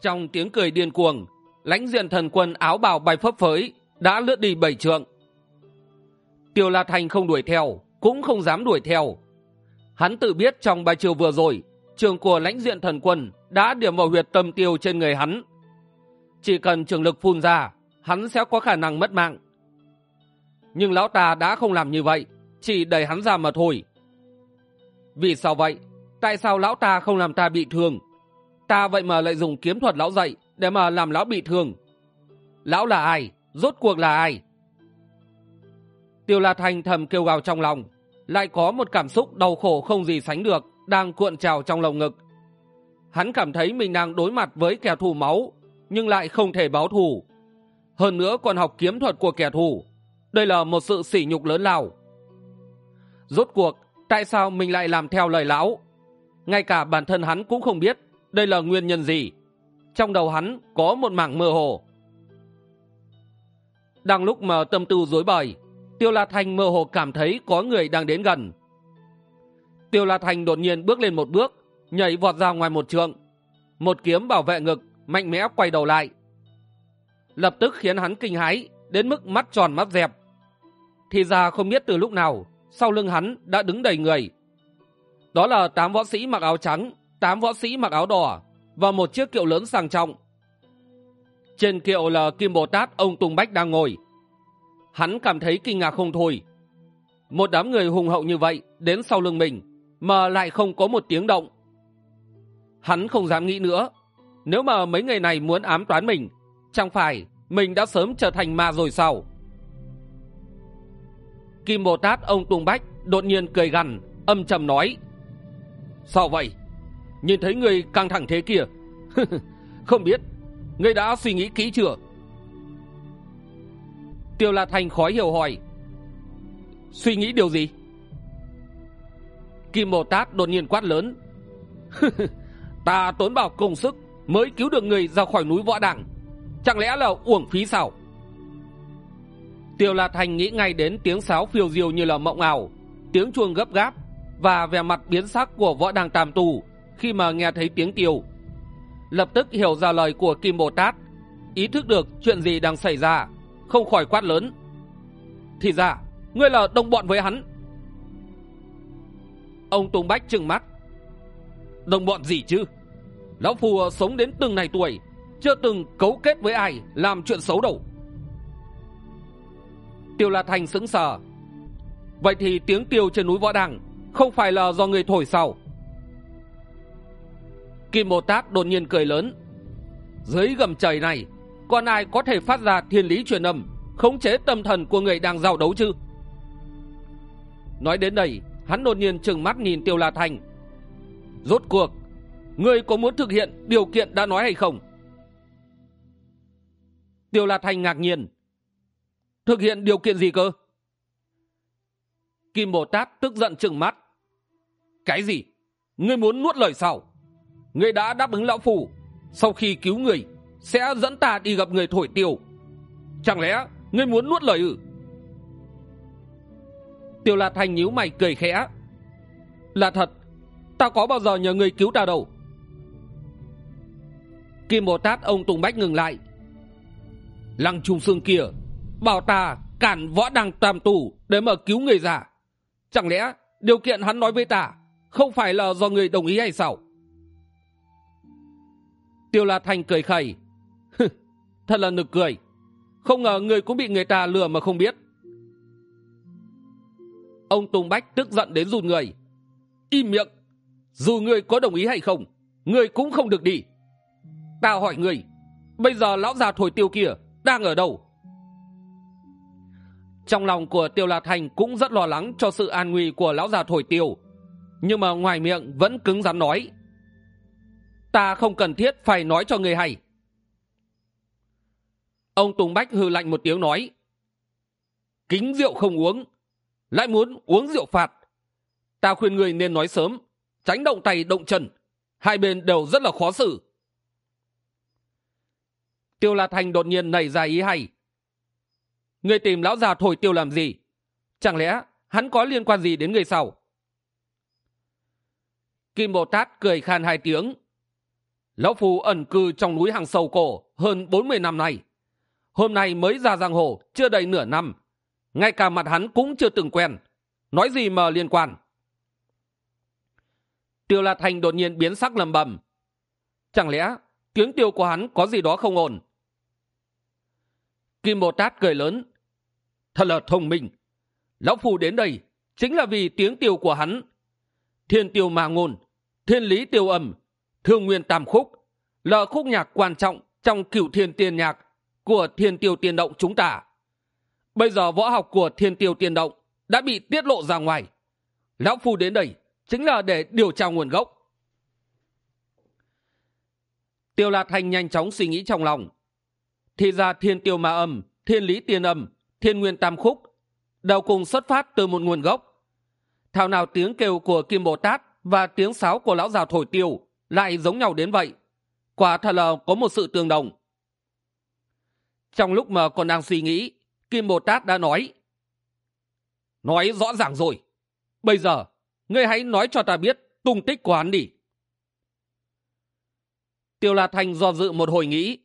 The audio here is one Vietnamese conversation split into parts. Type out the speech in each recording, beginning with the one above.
trong tiếng cười điên cuồng, lãnh diện thần quân áo bào bay phấp phới, đã lướt đi bảy trượng. Tiêu la thành không đuổi theo, cũng không dám đuổi theo. Hắn tự biết trong bài chiều vừa rồi, trường của lãnh diện thần quân đã điểm vào huyệt tâm tiêu trên người hắn. Chỉ cần trường lực phun ra, hắn sẽ có khả năng mất mạng. Nhưng lão ta đã không làm như vậy, chỉ đẩy hắn ra mà thôi. Vì sao vậy? Tại sao lão ta không làm ta bị thương? Ta vậy mà lại dùng kiếm thuật lão dạy để mà làm lão bị thương. Lão là ai? Rốt cuộc là ai? Tiêu la thanh thầm kêu gào trong lòng, lại có một cảm xúc đau khổ không gì sánh được đang cuộn trào trong lồng ngực. Hắn cảm thấy mình đang đối mặt với kẻ thù máu, nhưng lại không thể báo thù. Hơn nữa còn học kiếm thuật của kẻ thù. Đây là một sự sỉ nhục lớn lao. Rốt cuộc, tại sao mình lại làm theo lời lão? Ngay cả bản thân hắn cũng không biết đây là nguyên nhân gì? Trong đầu hắn có một mảng mơ hồ. Đang lúc mà tâm tư dối bời, tiêu la thanh mơ hồ cảm thấy có người đang đến gần. Tiêu la thanh đột nhiên bước lên một bước, nhảy vọt ra ngoài một trường một kiếm bảo vệ ngực, mạnh mẽ quay đầu lại. Lập tức khiến hắn kinh hãi, đến mức mắt tròn mắt dẹp. Thì ra không biết từ lúc nào, sau lưng hắn đã đứng đầy người. Đó là tám võ sĩ mặc áo trắng tám võ sĩ mặc áo đỏ và một chiếc kiệu lớn sang trọng. Trên kiệu là kim bồ tát ông tùng bách đang ngồi. Hắn cảm thấy kinh ngạc không thôi. Một đám người hùng hậu như vậy đến sau lưng mình mà lại không có một tiếng động. Hắn không dám nghĩ nữa, nếu mà mấy người này muốn ám toán mình, chẳng phải mình đã sớm trở thành ma rồi sao? Kim bồ tát ông tùng bách đột nhiên cười gằn, âm trầm nói, sao vậy? Nhìn thấy người căng thẳng thế kia. Không biết, người đã suy nghĩ kỹ chưa? Tiêu la thành khó hiểu hỏi. Suy nghĩ điều gì? Kim bồ tát đột nhiên quát lớn. Ta tốn bảo công sức mới cứu được người ra khỏi núi võ đẳng chẳng lẽ là uổng phí sao? Tiêu la thành nghĩ ngay đến tiếng sáo phiêu diều như là mộng ảo, tiếng chuông gấp gáp và vẻ mặt biến sắc của võ đàng tam tù khi mà nghe thấy tiếng tiêu lập tức hiểu ra lời của kim bồ tát, ý thức được chuyện gì đang xảy ra, không khỏi quát lớn. Thì ra, ngươi là đồng bọn với hắn. Ông tùng bách trừng mắt. Đồng bọn gì chứ? Lão phù sống đến từng này tuổi, chưa từng cấu kết với ai, làm chuyện xấu đâu. Tiêu la thành sững sờ. Vậy thì tiếng tiêu trên núi võ đằng không phải là do người thổi sao? Kim bồ tát đột nhiên cười lớn. Dưới gầm trời này còn ai có thể phát ra thiên lý truyền âm, khống chế tâm thần của người đang giao đấu chứ? Nói đến đây, hắn đột nhiên trừng mắt nhìn tiêu la thành. Rốt cuộc, ngươi có muốn thực hiện điều kiện đã nói hay không? Tiêu la thành ngạc nhiên. Thực hiện điều kiện gì cơ? Kim bồ tát tức giận trừng mắt. Cái gì? Ngươi muốn nuốt lời sao? Ngươi đã đáp ứng lão phủ sau khi cứu người, sẽ dẫn ta đi gặp người thổi tiêu chẳng lẽ ngươi muốn nuốt lời ư? Tiêu la thành nhíu mày cười khẽ. Là thật, ta có bao giờ nhờ người cứu ta đâu. Kim bồ tát ông tùng bách ngừng lại. Lăng trung xương kia, bảo ta cản võ đăng tam tù để mà cứu người già. Chẳng lẽ điều kiện hắn nói với ta không phải là do người đồng ý hay sao? Tiêu la thanh cười khẩy. Thật là nực cười. Không ngờ người cũng bị người ta lừa mà không biết. Ông tùng bách tức giận đến run người. Im miệng, dù người có đồng ý hay không, người cũng không được đi. Ta hỏi người, bây giờ lão già thổi tiêu kia đang ở đâu? Trong lòng của tiêu la thành cũng rất lo lắng cho sự an nguy của lão già thổi tiêu. Nhưng mà ngoài miệng vẫn cứng rắn nói ta không cần thiết phải nói cho người hay. Ông tùng bách hư lạnh một tiếng nói, kính rượu không uống, lại muốn uống rượu phạt. Ta khuyên người nên nói sớm, tránh động tay động chân, hai bên đều rất là khó xử. Tiêu la thành đột nhiên nảy ra ý hay. Người tìm lão già thổi tiêu làm gì? Chẳng lẽ hắn có liên quan gì đến người sau? Kim bồ tát cười khan hai tiếng lão phu ẩn cư trong núi hàng sầu cổ hơn bốn mươi năm nay. Hôm nay mới ra giang hồ chưa đầy nửa năm. Ngay cả mặt hắn cũng chưa từng quen. Nói gì mà liên quan? Tiêu la thành đột nhiên biến sắc lầm bầm. Chẳng lẽ tiếng tiêu của hắn có gì đó không ổn? Kim bồ tát cười lớn. Thật là thông minh. Lão phu đến đây chính là vì tiếng tiêu của hắn. Thiên tiêu mà ngôn, thiên lý tiêu âm thương nguyên tam khúc, là khúc nhạc quan trọng trong cửu thiên tiên nhạc của thiên tiêu tiên động chúng ta. Bây giờ võ học của thiên tiêu tiên động đã bị tiết lộ ra ngoài. Lão phu đến đây chính là để điều tra nguồn gốc. Tiêu la thanh nhanh chóng suy nghĩ trong lòng. Thì ra thiên tiêu ma âm, thiên lý tiên âm, thiên nguyên tam khúc đều cùng xuất phát từ một nguồn gốc. Thảo nào tiếng kêu của kim bồ tát và tiếng sáo của lão già thổi tiêu lại giống nhau đến vậy. Quả thật là có một sự tương đồng. Trong lúc mà còn đang suy nghĩ, kim bồ tát đã nói nói rõ ràng rồi. Bây giờ, ngươi hãy nói cho ta biết tung tích của hắn đi. Tiêu la thanh do dự một hồi nghĩ,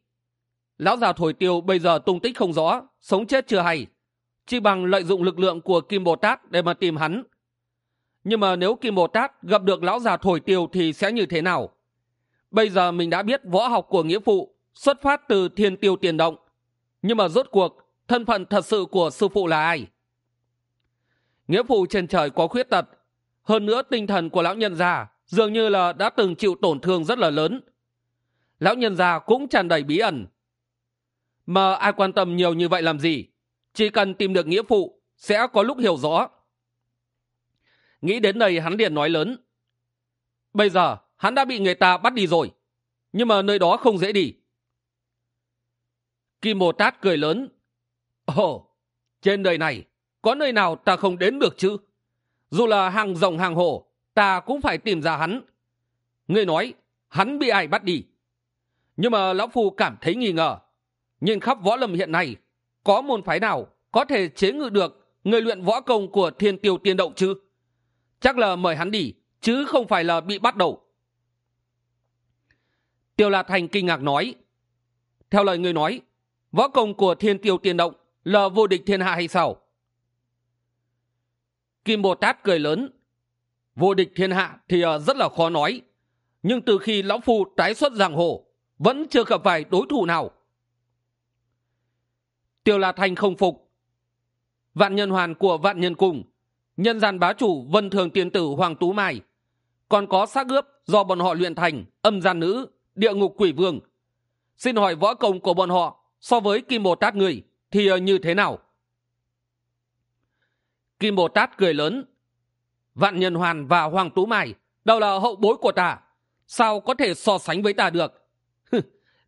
lão già thổi tiêu bây giờ tung tích không rõ, sống chết chưa hay. Chỉ bằng lợi dụng lực lượng của kim bồ tát để mà tìm hắn. Nhưng mà nếu kim bồ tát gặp được lão già thổi tiêu thì sẽ như thế nào? Bây giờ mình đã biết võ học của nghĩa phụ xuất phát từ thiên tiêu tiền động. Nhưng mà rốt cuộc, thân phận thật sự của sư phụ là ai? Nghĩa phụ trên trời có khuyết tật. Hơn nữa, tinh thần của lão nhân già dường như là đã từng chịu tổn thương rất là lớn. Lão nhân già cũng tràn đầy bí ẩn. Mà ai quan tâm nhiều như vậy làm gì? Chỉ cần tìm được nghĩa phụ sẽ có lúc hiểu rõ. Nghĩ đến đây hắn liền nói lớn. Bây giờ hắn đã bị người ta bắt đi rồi, nhưng mà nơi đó không dễ đi. Kim bồ tát cười lớn. Ồ, trên đời này, có nơi nào ta không đến được chứ? Dù là hàng rồng hàng hổ ta cũng phải tìm ra hắn. Ngươi nói, hắn bị ai bắt đi? Nhưng mà lão phu cảm thấy nghi ngờ. Nhìn khắp võ lâm hiện nay, có môn phái nào có thể chế ngự được người luyện võ công của thiên tiêu tiên động chứ? Chắc là mời hắn đi, chứ không phải là bị bắt đầu tiêu la thành kinh ngạc nói, theo lời người nói, võ công của thiên tiêu tiên động là vô địch thiên hạ hay sao? Kim bồ tát cười lớn, vô địch thiên hạ thì ờ, rất là khó nói, nhưng từ khi lão phu tái xuất giang hồ, vẫn chưa gặp phải đối thủ nào. Tiêu la thành không phục. Vạn nhân hoàn của vạn nhân cùng nhân gian bá chủ vân thường tiên tử hoàng tú mai, còn có xác ướp do bọn họ luyện thành âm gian nữ địa ngục quỷ vương. Xin hỏi võ công của bọn họ so với kim bồ tát người thì ờ, như thế nào? Kim bồ tát cười lớn. Vạn nhân hoàn và hoàng tú mai đều là hậu bối của ta, sao có thể so sánh với ta được?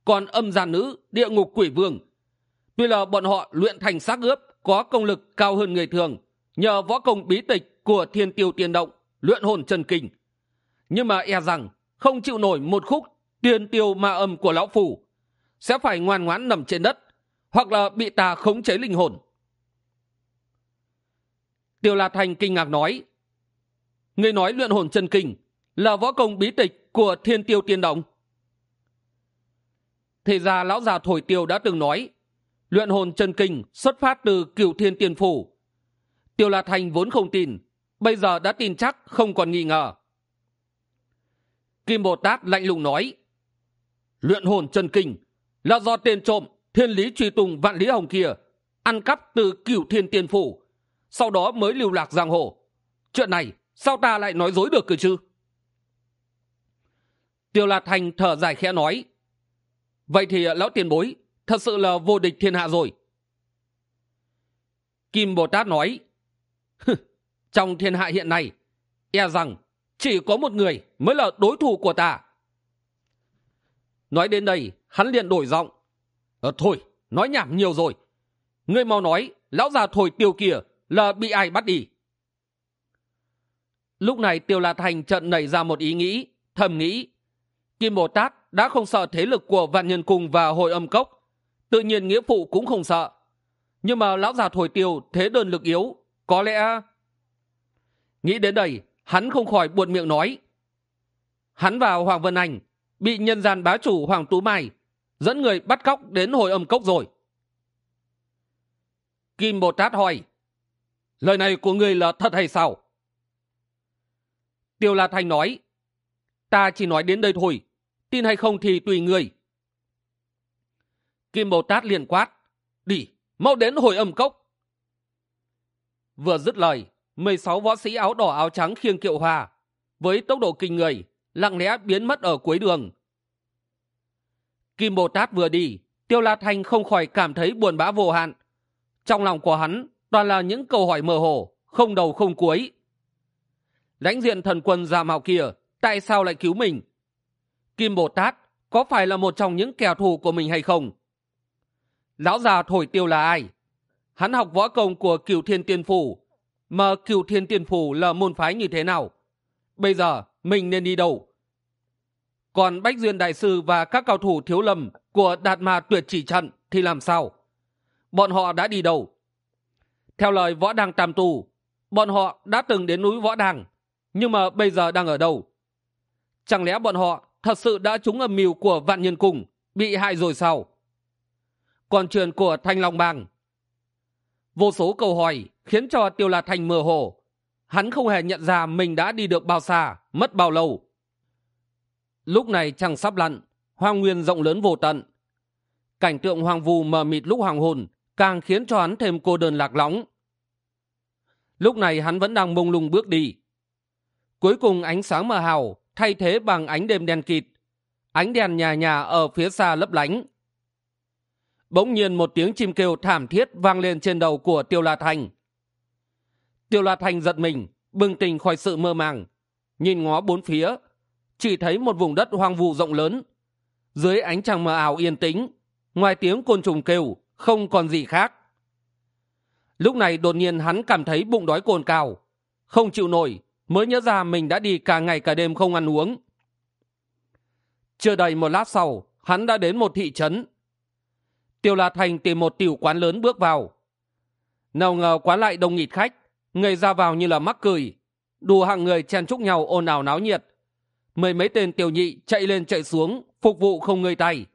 Còn âm gian nữ địa ngục quỷ vương, tuy là bọn họ luyện thành xác ướp, có công lực cao hơn người thường, nhờ võ công bí tịch của thiên tiêu tiên động luyện hồn chân kinh. Nhưng mà e rằng không chịu nổi một khúc tiên tiêu ma âm của lão phủ sẽ phải ngoan ngoãn nằm trên đất, hoặc là bị ta khống chế linh hồn. Tiêu la thành kinh ngạc nói người nói luyện hồn chân kinh là võ công bí tịch của thiên tiêu tiên động thì ra lão già thổi tiêu đã từng nói, luyện hồn chân kinh xuất phát từ cửu thiên tiên phủ tiêu la thành vốn không tin, bây giờ đã tin chắc, không còn nghi ngờ. Kim bồ tát lạnh lùng nói luyện hồn chân kinh, là do tên trộm thiên lý truy tùng vạn lý hồng kia ăn cắp từ cửu thiên tiên phủ, sau đó mới lưu lạc giang hồ. Chuyện này sao ta lại nói dối được cơ chứ? Tiêu lạt thành thở dài khẽ nói, vậy thì à, lão tiền bối, thật sự là vô địch thiên hạ rồi. Kim bồ tát nói trong thiên hạ hiện nay e rằng chỉ có một người mới là đối thủ của ta nói đến đây hắn liền đổi giọng. Ờ, thôi nói nhảm nhiều rồi. Ngươi mau nói lão già thổi tiêu kia là bị ai bắt đi? Lúc này tiêu la thành trận nảy ra một ý nghĩ thầm nghĩ kim bồ tát đã không sợ thế lực của vạn nhân cung và hội âm cốc tự nhiên nghĩa phụ cũng không sợ. Nhưng mà lão già thổi tiêu thế đơn lực yếu có lẽ nghĩ đến đây hắn không khỏi buồn miệng nói hắn và hoàng vân anh bị nhân gian bá chủ hoàng tú mai dẫn người bắt cóc đến hồi âm cốc rồi. Kim bồ tát hỏi, lời này của người là thật hay sao? Tiêu la thanh nói, ta chỉ nói đến đây thôi, tin hay không thì tùy người kim bồ tát liền quát, đi, mau đến hồi âm cốc. Vừa dứt lời, mười sáu võ sĩ áo đỏ áo trắng khiêng kiệu hòa với tốc độ kinh người lặng lẽ biến mất ở cuối đường. Kim bồ tát vừa đi, tiêu la thanh không khỏi cảm thấy buồn bã vô hạn. Trong lòng của hắn, toàn là những câu hỏi mơ hồ, không đầu không cuối. Lãnh diện thần quân già mạo kia, tại sao lại cứu mình? Kim bồ tát, có phải là một trong những kẻ thù của mình hay không? Lão già thổi tiêu là ai? Hắn học võ công của cửu thiên tiên phủ mà cửu thiên tiên phủ là môn phái như thế nào? Bây giờ, mình nên đi đâu? Còn bách duyên đại sư và các cao thủ thiếu lầm của đạt ma tuyệt chỉ trận thì làm sao? Bọn họ đã đi đâu? Theo lời võ đăng tam tu, bọn họ đã từng đến núi võ đăng, nhưng mà bây giờ đang ở đâu? Chẳng lẽ bọn họ thật sự đã trúng âm mưu của vạn nhân cùng bị hại rồi sao? Còn truyền của thanh long bang. Vô số câu hỏi khiến cho tiêu la thành mơ hồ. Hắn không hề nhận ra mình đã đi được bao xa, mất bao lâu lúc này trăng sắp lặn hoang nguyên rộng lớn vô tận. Cảnh tượng hoang vu mờ mịt lúc hoàng hồn càng khiến cho hắn thêm cô đơn lạc lõng. Lúc này hắn vẫn đang mông lung bước đi. Cuối cùng ánh sáng mờ hào thay thế bằng ánh đêm đen kịt, ánh đèn nhà nhà ở phía xa lấp lánh. Bỗng nhiên một tiếng chim kêu thảm thiết vang lên trên đầu của tiêu la thành. Tiêu la thành giật mình, bừng tỉnh khỏi sự mơ màng, nhìn ngó bốn phía chỉ thấy một vùng đất hoang vu rộng lớn. Dưới ánh trăng mờ ảo yên tĩnh, ngoài tiếng côn trùng kêu, không còn gì khác. Lúc này đột nhiên hắn cảm thấy bụng đói cồn cào, không chịu nổi, mới nhớ ra mình đã đi cả ngày cả đêm không ăn uống. Chưa đầy một lát sau, hắn đã đến một thị trấn. Tiêu la thành tìm một tiểu quán lớn bước vào. Nào ngờ quán lại đông nghịt khách, người ra vào như là mắc cười, đủ hạng người chen chúc nhau ồn ào náo nhiệt mười mấy tên tiểu nhị chạy lên chạy xuống, phục vụ không ngơi tay.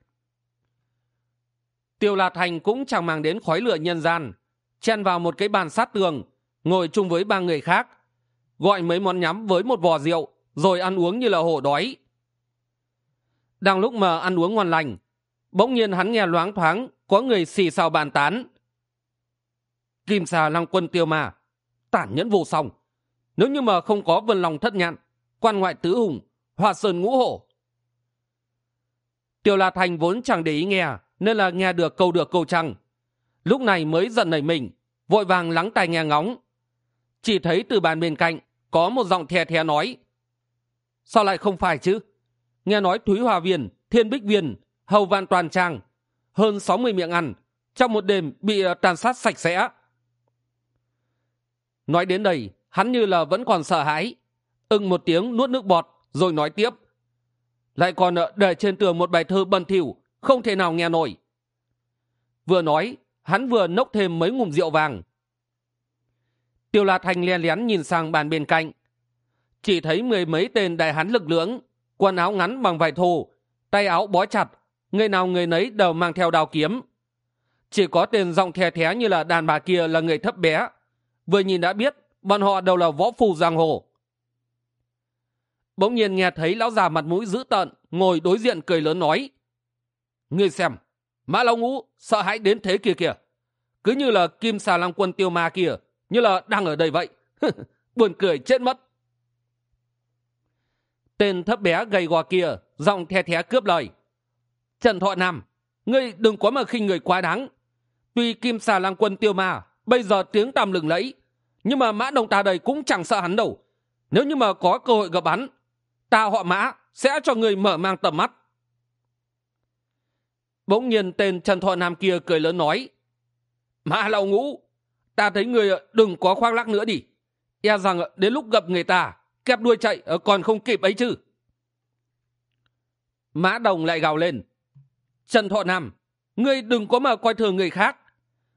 Tiêu lạt thành cũng chẳng mang đến khói lửa nhân gian, chen vào một cái bàn sát tường, ngồi chung với ba người khác, gọi mấy món nhắm với một vò rượu, rồi ăn uống như là hổ đói. Đang lúc mà ăn uống ngon lành, bỗng nhiên hắn nghe loáng thoáng có người xì xào bàn tán. Kim xà lăng quân tiêu mà tản nhẫn vô song. Nếu như mà không có vân lòng thất nhạn, quan ngoại tứ hùng hòa sơn ngũ hổ tiểu la thành vốn chẳng để ý nghe, nên là nghe được câu được câu chăng. Lúc này mới giận nảy mình, vội vàng lắng tai nghe ngóng. Chỉ thấy từ bàn bên cạnh có một giọng thè thè nói, sao lại không phải chứ? Nghe nói thúy hòa viên, thiên bích viên, hầu vạn toàn trang, hơn sáu mươi miệng ăn, trong một đêm bị ờ, tàn sát sạch sẽ. Nói đến đây, hắn như là vẫn còn sợ hãi. Ưng một tiếng nuốt nước bọt rồi nói tiếp. Lại còn ờ, để trên tường một bài thơ bẩn thỉu, không thể nào nghe nổi. Vừa nói, hắn vừa nốc thêm mấy ngụm rượu vàng. Tiêu la thành len lén nhìn sang bàn bên cạnh. Chỉ thấy mười mấy tên đại hán lực lưỡng, quần áo ngắn bằng vải thô, tay áo bó chặt, người nào người nấy đều mang theo đao kiếm. Chỉ có tên giọng thè thé như là đàn bà kia là người thấp bé. Vừa nhìn đã biết, bọn họ đều là võ phù giang hồ bỗng nhiên nghe thấy lão già mặt mũi dữ tợn, ngồi đối diện cười lớn nói, ngươi xem, mã lão ngũ sợ hãi đến thế kia kìa. Cứ như là kim xà lăng quân tiêu ma kia, như là đang ở đây vậy. Buồn cười chết mất. Tên thấp bé gầy gò kia giọng the thé cướp lời, trần thọ nam, ngươi đừng quá mà khinh người quá đáng. Tuy kim xà lăng quân tiêu ma bây giờ tiếng tăm lừng lẫy, nhưng mà mã đồng ta đây cũng chẳng sợ hắn đâu. Nếu như mà có cơ hội gặp hắn ta họ mã sẽ cho người mở mang tầm mắt. Bỗng nhiên tên trần thọ nam kia cười lớn nói, mã lão ngũ, ta thấy người đừng có khoác lác nữa đi. E rằng đến lúc gặp người ta kẹp đuôi chạy ờ, còn không kịp ấy chứ. Mã đồng lại gào lên, trần thọ nam, ngươi đừng có mà coi thường người khác.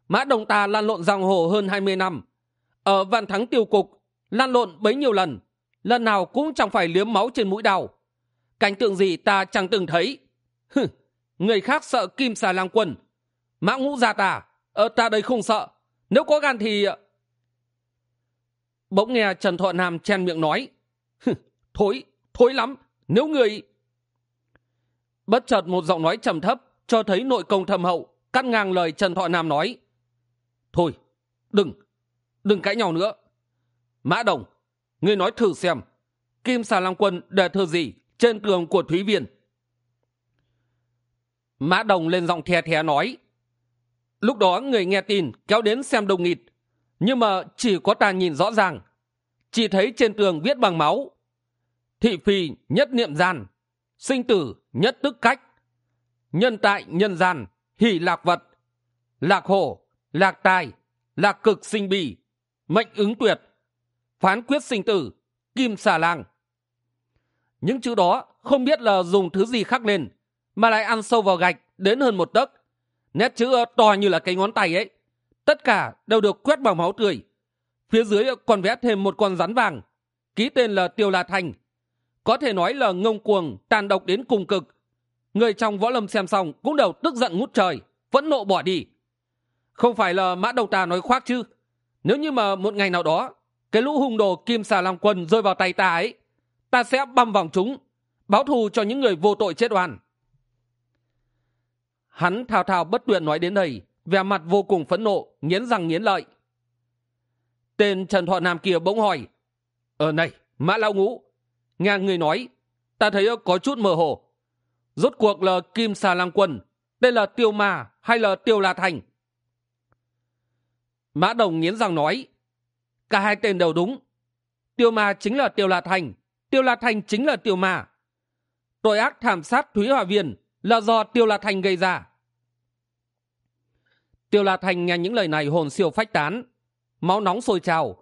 Mã đồng ta lan lộn giang hồ hơn hai mươi năm. Ở vạn thắng tiêu cục lan lộn bấy nhiêu lần lần nào cũng chẳng phải liếm máu trên mũi đau. Cảnh tượng gì ta chẳng từng thấy. Hừ, người khác sợ kim xà lang quân mã ngũ gia ta ở ờ, ta đây không sợ. Nếu có gan thì bỗng nghe trần thọ nam chen miệng nói. Thối thối lắm. Nếu người bất chợt một giọng nói trầm thấp, cho thấy nội công thâm hậu, cắt ngang lời trần thọ nam nói. Thôi, đừng đừng cãi nhau nữa. Mã đồng ngươi nói thử xem, kim xà long quân để thơ gì trên tường của thúy viên? Mã đồng lên giọng the thé nói, lúc đó người nghe tin kéo đến xem đồng nghịt, nhưng mà chỉ có ta nhìn rõ ràng. Chỉ thấy trên tường viết bằng máu, thị phi nhất niệm gian, sinh tử nhất tức cách, nhân tại nhân gian, hỷ lạc vật, lạc hổ, lạc tài, lạc cực sinh bì, mệnh ứng tuyệt phán quyết sinh tử, kim xà lang. Những chữ đó không biết là dùng thứ gì khắc lên mà lại ăn sâu vào gạch đến hơn một tấc. Nét chữ ờ, to như là cái ngón tay ấy, tất cả đều được quét bằng máu tươi. Phía dưới còn vẽ thêm một con rắn vàng, ký tên là tiêu la thành có thể nói là ngông cuồng, tàn độc đến cùng cực. Người trong võ lâm xem xong cũng đều tức giận ngút trời vẫn nộ bỏ đi. Không phải là mã đầu ta nói khoác chứ. Nếu như mà một ngày nào đó cái lũ hung đồ kim xà long quân rơi vào tay ta ấy, ta sẽ băm vòng chúng, báo thù cho những người vô tội chết oan. Hắn thao thao bất tuyệt nói đến đây, vẻ mặt vô cùng phẫn nộ, nghiến răng nghiến lợi. Tên trần thọ nam kia bỗng hỏi ờ này, mã lão ngũ, nghe người nói, ta thấy có chút mơ hồ. Rốt cuộc là kim xà lang quân, đây là tiêu ma hay là tiêu la thành? Mã đồng nghiến răng nói cả hai tên đều đúng. Tiêu ma chính là tiêu la thành, tiêu la thành chính là tiêu ma. Tội ác thảm sát thúy hòa viên là do tiêu la thành gây ra. Tiêu la thành nghe những lời này hồn siêu phách tán, máu nóng sôi trào.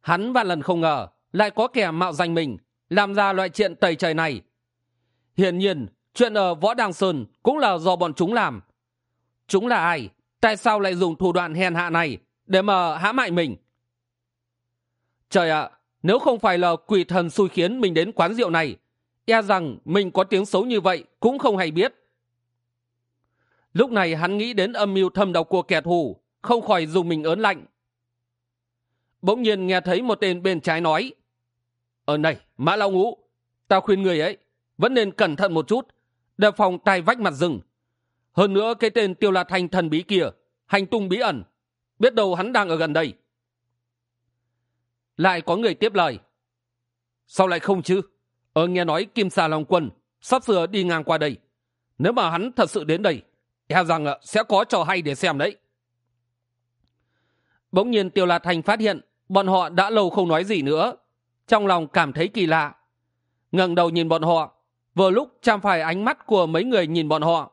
Hắn vạn lần không ngờ lại có kẻ mạo danh mình làm ra loại chuyện tẩy trời này. Hiển nhiên, chuyện ở võ đăng sơn cũng là do bọn chúng làm. Chúng là ai? Tại sao lại dùng thủ đoạn hèn hạ này để mà hãm hại mình? Trời ạ, nếu không phải là quỷ thần xui khiến mình đến quán rượu này e rằng mình có tiếng xấu như vậy cũng không hay biết. Lúc này hắn nghĩ đến âm mưu thâm độc của kẻ thù, không khỏi dùng mình ớn lạnh. Bỗng nhiên nghe thấy một tên bên trái nói ở này, mã lão ngũ, ta khuyên người ấy, vẫn nên cẩn thận một chút, đề phòng tai vách mặt rừng. Hơn nữa cái tên tiêu la thanh thần bí kia, hành tung bí ẩn, biết đâu hắn đang ở gần đây lại có người tiếp lời. Sao lại không chứ? Ờ nghe nói kim xà long quân sắp sửa đi ngang qua đây. Nếu mà hắn thật sự đến đây e rằng ờ, sẽ có trò hay để xem đấy. Bỗng nhiên tiêu la thành phát hiện bọn họ đã lâu không nói gì nữa. Trong lòng cảm thấy kỳ lạ. Ngẩng đầu nhìn bọn họ, vừa lúc chạm phải ánh mắt của mấy người nhìn bọn họ.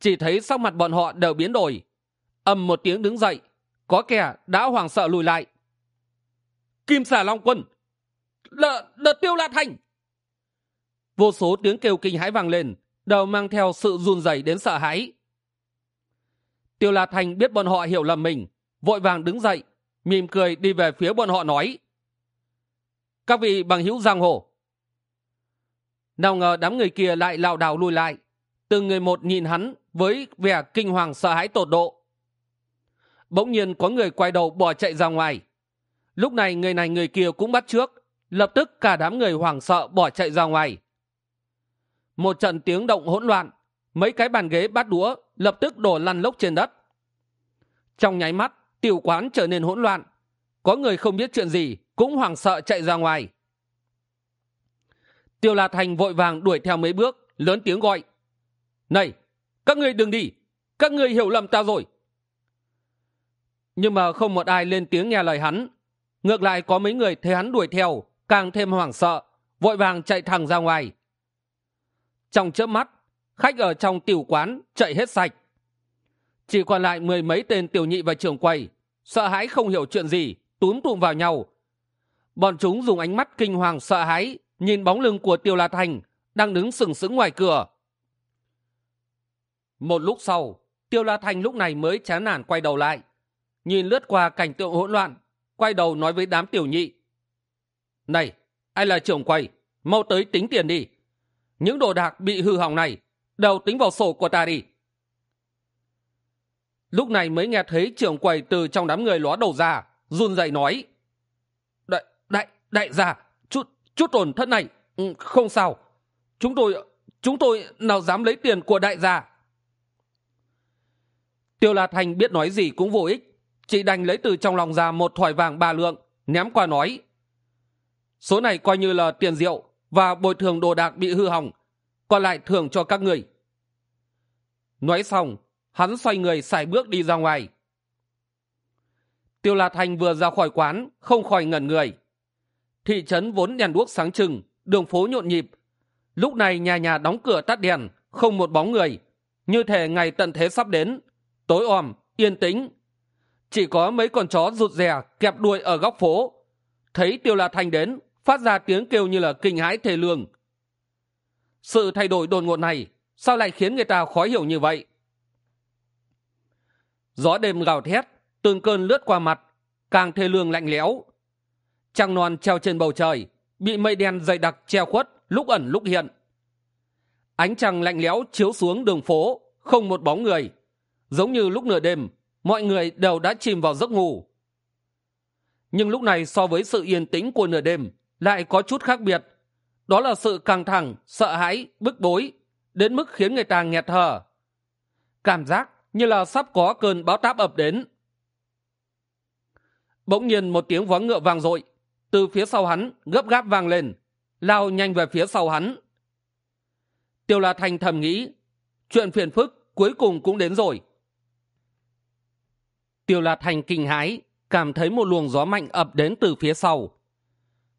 Chỉ thấy sắc mặt bọn họ đều biến đổi. Ầm một tiếng đứng dậy, có kẻ đã hoảng sợ lùi lại kim xà long quân. Là là tiêu la thành. Vô số tiếng kêu kinh hãi vang lên, đều mang theo sự run rẩy đến sợ hãi. Tiêu la thành biết bọn họ hiểu lầm mình, vội vàng đứng dậy, mỉm cười đi về phía bọn họ nói. Các vị bằng hữu giang hồ. Nào ngờ đám người kia lại lảo đảo lùi lại, từng người một nhìn hắn với vẻ kinh hoàng sợ hãi tột độ. Bỗng nhiên có người quay đầu bỏ chạy ra ngoài lúc này người này người kia cũng bắt trước. Lập tức cả đám người hoảng sợ bỏ chạy ra ngoài. Một trận tiếng động hỗn loạn. Mấy cái bàn ghế bát đũa lập tức đổ lăn lốc trên đất. Trong nháy mắt, tiểu quán trở nên hỗn loạn. Có người không biết chuyện gì cũng hoảng sợ chạy ra ngoài. Tiêu la thành vội vàng đuổi theo mấy bước, lớn tiếng gọi. Này, các ngươi đừng đi. Các ngươi hiểu lầm ta rồi. Nhưng mà không một ai lên tiếng nghe lời hắn ngược lại có mấy người thấy hắn đuổi theo, càng thêm hoảng sợ, vội vàng chạy thẳng ra ngoài. Trong chớp mắt, khách ở trong tiểu quán chạy hết sạch. Chỉ còn lại mười mấy tên tiểu nhị và trưởng quầy, sợ hãi không hiểu chuyện gì, túm tụm vào nhau. Bọn chúng dùng ánh mắt kinh hoàng sợ hãi, nhìn bóng lưng của tiêu la thành đang đứng sừng sững ngoài cửa. Một lúc sau, tiêu la thành lúc này mới chán nản quay đầu lại, nhìn lướt qua cảnh tượng hỗn loạn quay đầu nói với đám tiểu nhị. Này, ai là trưởng quầy? Mau tới tính tiền đi. Những đồ đạc bị hư hỏng này đều tính vào sổ của ta đi. Lúc này mới nghe thấy trưởng quầy từ trong đám người ló đầu ra, run rẩy nói. Đại đại đại gia, chút chút tổn thất này ừ, không sao. Chúng tôi chúng tôi nào dám lấy tiền của đại gia? Tiêu la thành biết nói gì cũng vô ích chị đành lấy từ trong lòng ra một thỏi vàng ba lượng, ném qua nói. Số này coi như là tiền rượu và bồi thường đồ đạc bị hư hỏng, còn lại thưởng cho các người. Nói xong, hắn xoay người x bước đi ra ngoài. Tiêu la thành vừa ra khỏi quán, không khỏi ngẩn người. Thị trấn vốn đèn đuốc sáng trưng, đường phố nhộn nhịp. Lúc này nhà nhà đóng cửa tắt đèn, không một bóng người. Như thể ngày tận thế sắp đến, tối om, yên tĩnh chỉ có mấy con chó rụt rè, kẹp đuôi ở góc phố. Thấy tiêu la thành đến, phát ra tiếng kêu như là kinh hãi thề lương. Sự thay đổi đột ngột này, sao lại khiến người ta khó hiểu như vậy? Gió đêm gào thét, từng cơn lướt qua mặt, càng thê lương lạnh lẽo. Trăng non treo trên bầu trời, bị mây đen dày đặc che khuất lúc ẩn lúc hiện. Ánh trăng lạnh lẽo chiếu xuống đường phố, không một bóng người. Giống như lúc nửa đêm mọi người đều đã chìm vào giấc ngủ. Nhưng lúc này so với sự yên tĩnh của nửa đêm lại có chút khác biệt. Đó là sự căng thẳng, sợ hãi, bức bối, đến mức khiến người ta nghẹt thở. Cảm giác như là sắp có cơn bão táp ập đến. Bỗng nhiên một tiếng vó ngựa vang dội. Từ phía sau hắn, gấp gáp vang lên, lao nhanh về phía sau hắn. Tiêu la thành thầm nghĩ, chuyện phiền phức cuối cùng cũng đến rồi tiêu la thành kinh hãi, cảm thấy một luồng gió mạnh ập đến từ phía sau.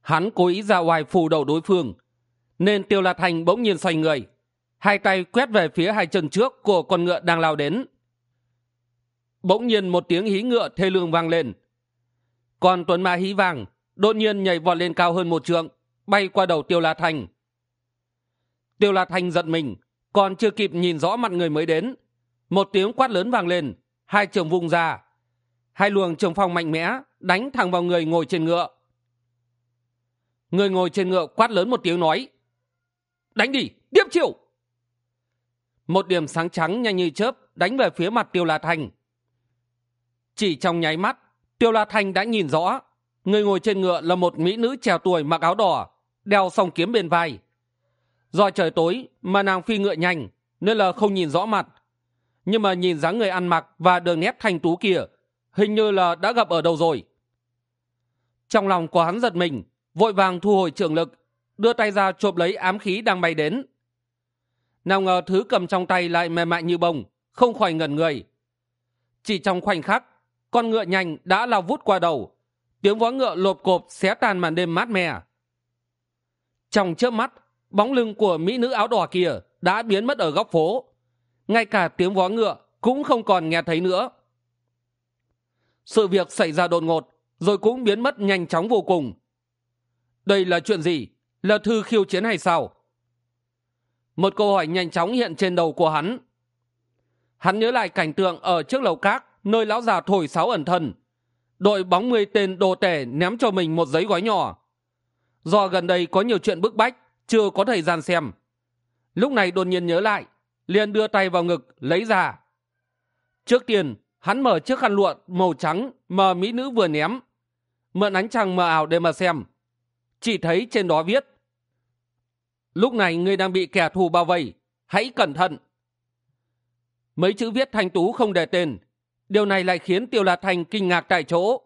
Hắn cố ý ra ngoài phù đầu đối phương, nên tiêu la thành bỗng nhiên xoay người, hai tay quét về phía hai chân trước của con ngựa đang lao đến. Bỗng nhiên một tiếng hí ngựa thê lương vang lên. Còn tuấn ma hí vàng, đột nhiên nhảy vọt lên cao hơn một trượng, bay qua đầu tiêu la thành tiêu la thành giận mình, còn chưa kịp nhìn rõ mặt người mới đến. Một tiếng quát lớn vang lên, hai trường vùng ra hai luồng trường phong mạnh mẽ đánh thẳng vào người ngồi trên ngựa. Người ngồi trên ngựa quát lớn một tiếng nói, đánh đi, tiếp chịu một điểm sáng trắng nhanh như chớp đánh về phía mặt tiêu la thành. Chỉ trong nháy mắt, tiêu la thành đã nhìn rõ, người ngồi trên ngựa là một mỹ nữ trèo tuổi mặc áo đỏ, đeo song kiếm bên vai. Do trời tối mà nàng phi ngựa nhanh, nên là không nhìn rõ mặt. Nhưng mà nhìn dáng người ăn mặc và đường nét thanh tú kia hình như là đã gặp ở đâu rồi. Trong lòng của hắn giật mình, vội vàng thu hồi trường lực, đưa tay ra chộp lấy ám khí đang bay đến. Nào ngờ thứ cầm trong tay lại mềm mại như bông, không khỏi ngẩn người. Chỉ trong khoảnh khắc, con ngựa nhanh đã lao vút qua đầu, tiếng vó ngựa lộp cộp xé tan màn đêm mát mẻ. Trong chớp mắt, bóng lưng của mỹ nữ áo đỏ kia đã biến mất ở góc phố. Ngay cả tiếng vó ngựa cũng không còn nghe thấy nữa sự việc xảy ra đột ngột, rồi cũng biến mất nhanh chóng vô cùng. Đây là chuyện gì? Là thư khiêu chiến hay sao? Một câu hỏi nhanh chóng hiện trên đầu của hắn. Hắn nhớ lại cảnh tượng ở trước lầu cát, nơi lão già thổi sáo ẩn thân. Đội bóng mười tên đồ tể ném cho mình một giấy gói nhỏ. Do gần đây có nhiều chuyện bức bách, chưa có thời gian xem. Lúc này đột nhiên nhớ lại, liền đưa tay vào ngực, lấy ra. Trước tiên hắn mở chiếc khăn lụa màu trắng mà mỹ nữ vừa ném. Mượn ánh trăng mờ ảo để mà xem. Chỉ thấy trên đó viết, lúc này ngươi đang bị kẻ thù bao vây, hãy cẩn thận. Mấy chữ viết thanh tú không để tên. Điều này lại khiến tiêu lạt thành kinh ngạc tại chỗ.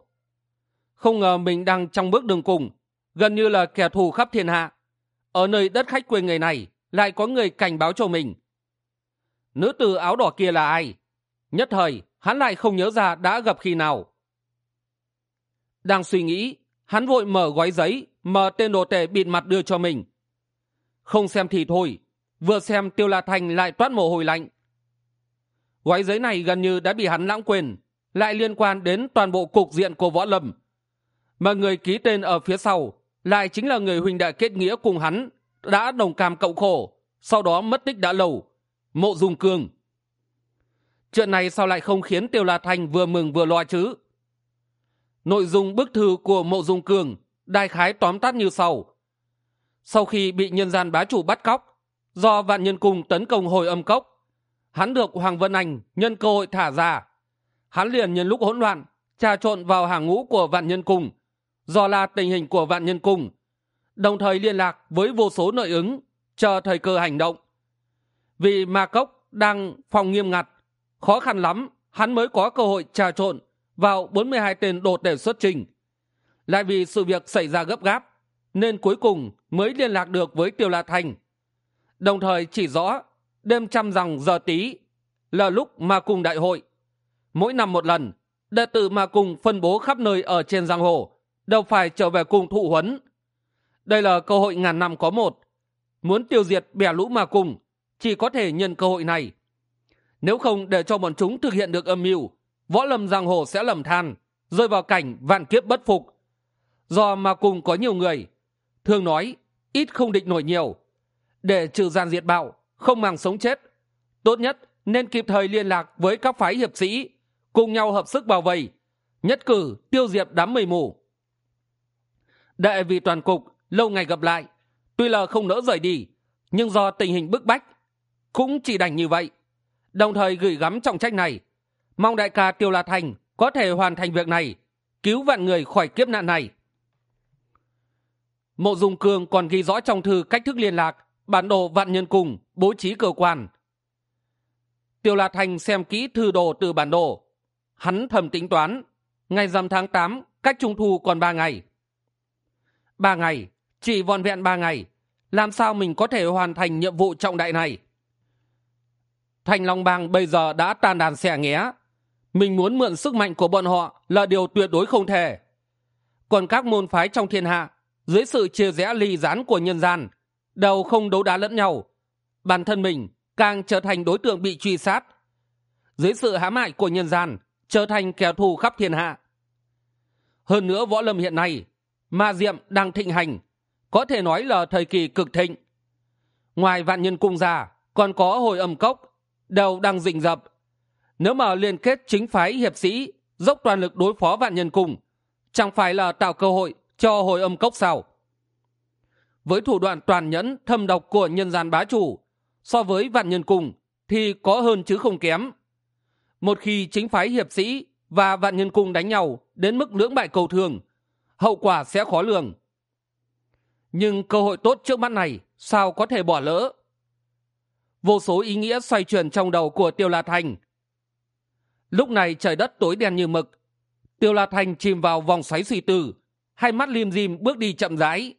Không ngờ mình đang trong bước đường cùng, gần như là kẻ thù khắp thiên hạ. Ở nơi đất khách quê người này lại có người cảnh báo cho mình. Nữ tử áo đỏ kia là ai? Nhất thời hắn lại không nhớ ra đã gặp khi nào. Đang suy nghĩ, hắn vội mở gói giấy, mở tên đồ tể bịt mặt đưa cho mình. Không xem thì thôi, vừa xem tiêu la thành lại toát mồ hôi lạnh. Gói giấy này gần như đã bị hắn lãng quên, lại liên quan đến toàn bộ cục diện của võ lâm. Mà người ký tên ở phía sau lại chính là người huynh đệ kết nghĩa cùng hắn đã đồng cam cộng khổ, sau đó mất tích đã lâu, mộ dung cương chuyện này sao lại không khiến tiêu la Thanh vừa mừng vừa lo chứ? Nội dung bức thư của mộ dung Cường, đại khái tóm tắt như sau. Sau khi bị nhân gian bá chủ bắt cóc, do vạn nhân cung tấn công hồi âm cốc, hắn được hoàng vân anh nhân cơ hội thả ra. Hắn liền nhân lúc hỗn loạn, trà trộn vào hàng ngũ của vạn nhân cung do là tình hình của vạn nhân cung, đồng thời liên lạc với vô số nội ứng, chờ thời cơ hành động. Vì ma cốc đang phòng nghiêm ngặt khó khăn lắm, hắn mới có cơ hội trà trộn vào bốn mươi hai tên đột để xuất trình. Lại vì sự việc xảy ra gấp gáp, nên cuối cùng mới liên lạc được với tiêu la thành. Đồng thời chỉ rõ đêm trăm rằng giờ tí là lúc mà cùng đại hội. Mỗi năm một lần, đệ tử mà cùng phân bố khắp nơi ở trên giang hồ, đều phải trở về cùng thụ huấn. Đây là cơ hội ngàn năm có một. Muốn tiêu diệt bè lũ mà cùng chỉ có thể nhân cơ hội này nếu không, để cho bọn chúng thực hiện được âm mưu, võ lâm giang hồ sẽ lầm than, rơi vào cảnh vạn kiếp bất phục. Do mà cùng có nhiều người, thường nói ít không định nổi nhiều. Để trừ gian diệt bạo, không màng sống chết, tốt nhất nên kịp thời liên lạc với các phái hiệp sĩ, cùng nhau hợp sức bảo vệ nhất cử tiêu diệt đám mây mù. Đệ vì toàn cục, lâu ngày gặp lại, tuy là không nỡ rời đi, nhưng do tình hình bức bách, cũng chỉ đành như vậy đồng thời gửi gắm trọng trách này. Mong đại ca tiêu la thành có thể hoàn thành việc này, cứu vạn người khỏi kiếp nạn này. Mộ dung cương còn ghi rõ trong thư cách thức liên lạc, bản đồ vạn nhân cùng bố trí cơ quan. Tiêu la thành xem kỹ thư đồ từ bản đồ. Hắn thầm tính toán, ngày rằm tháng tám, cách trung thu còn ba ngày. Ba ngày, chỉ vòn vẹn ba ngày, làm sao mình có thể hoàn thành nhiệm vụ trọng đại này? Thanh long bang bây giờ đã tan đàn xẻ nghé. Mình muốn mượn sức mạnh của bọn họ là điều tuyệt đối không thể. Còn các môn phái trong thiên hạ, dưới sự chia rẽ ly gián của nhân gian, đều không đấu đá lẫn nhau. Bản thân mình càng trở thành đối tượng bị truy sát. Dưới sự hãm hại của nhân gian, trở thành kẻ thù khắp thiên hạ. Hơn nữa võ lâm hiện nay, ma diệm đang thịnh hành, có thể nói là thời kỳ cực thịnh. Ngoài vạn nhân cung già còn có hồi âm cốc đều đang rình rập. Nếu mà liên kết chính phái hiệp sĩ, dốc toàn lực đối phó vạn nhân cung, chẳng phải là tạo cơ hội cho hồi âm cốc sao? Với thủ đoạn toàn nhẫn, thâm độc của nhân gian bá chủ, so với vạn nhân cung thì có hơn chứ không kém. Một khi chính phái hiệp sĩ và vạn nhân cung đánh nhau đến mức lưỡng bại cầu thường, hậu quả sẽ khó lường. Nhưng cơ hội tốt trước mắt này sao có thể bỏ lỡ? Vô số ý nghĩa xoay chuyển trong đầu của tiêu la thành. Lúc này trời đất tối đen như mực. Tiêu la thành chìm vào vòng xoáy suy tư, hai mắt lim dim bước đi chậm rãi.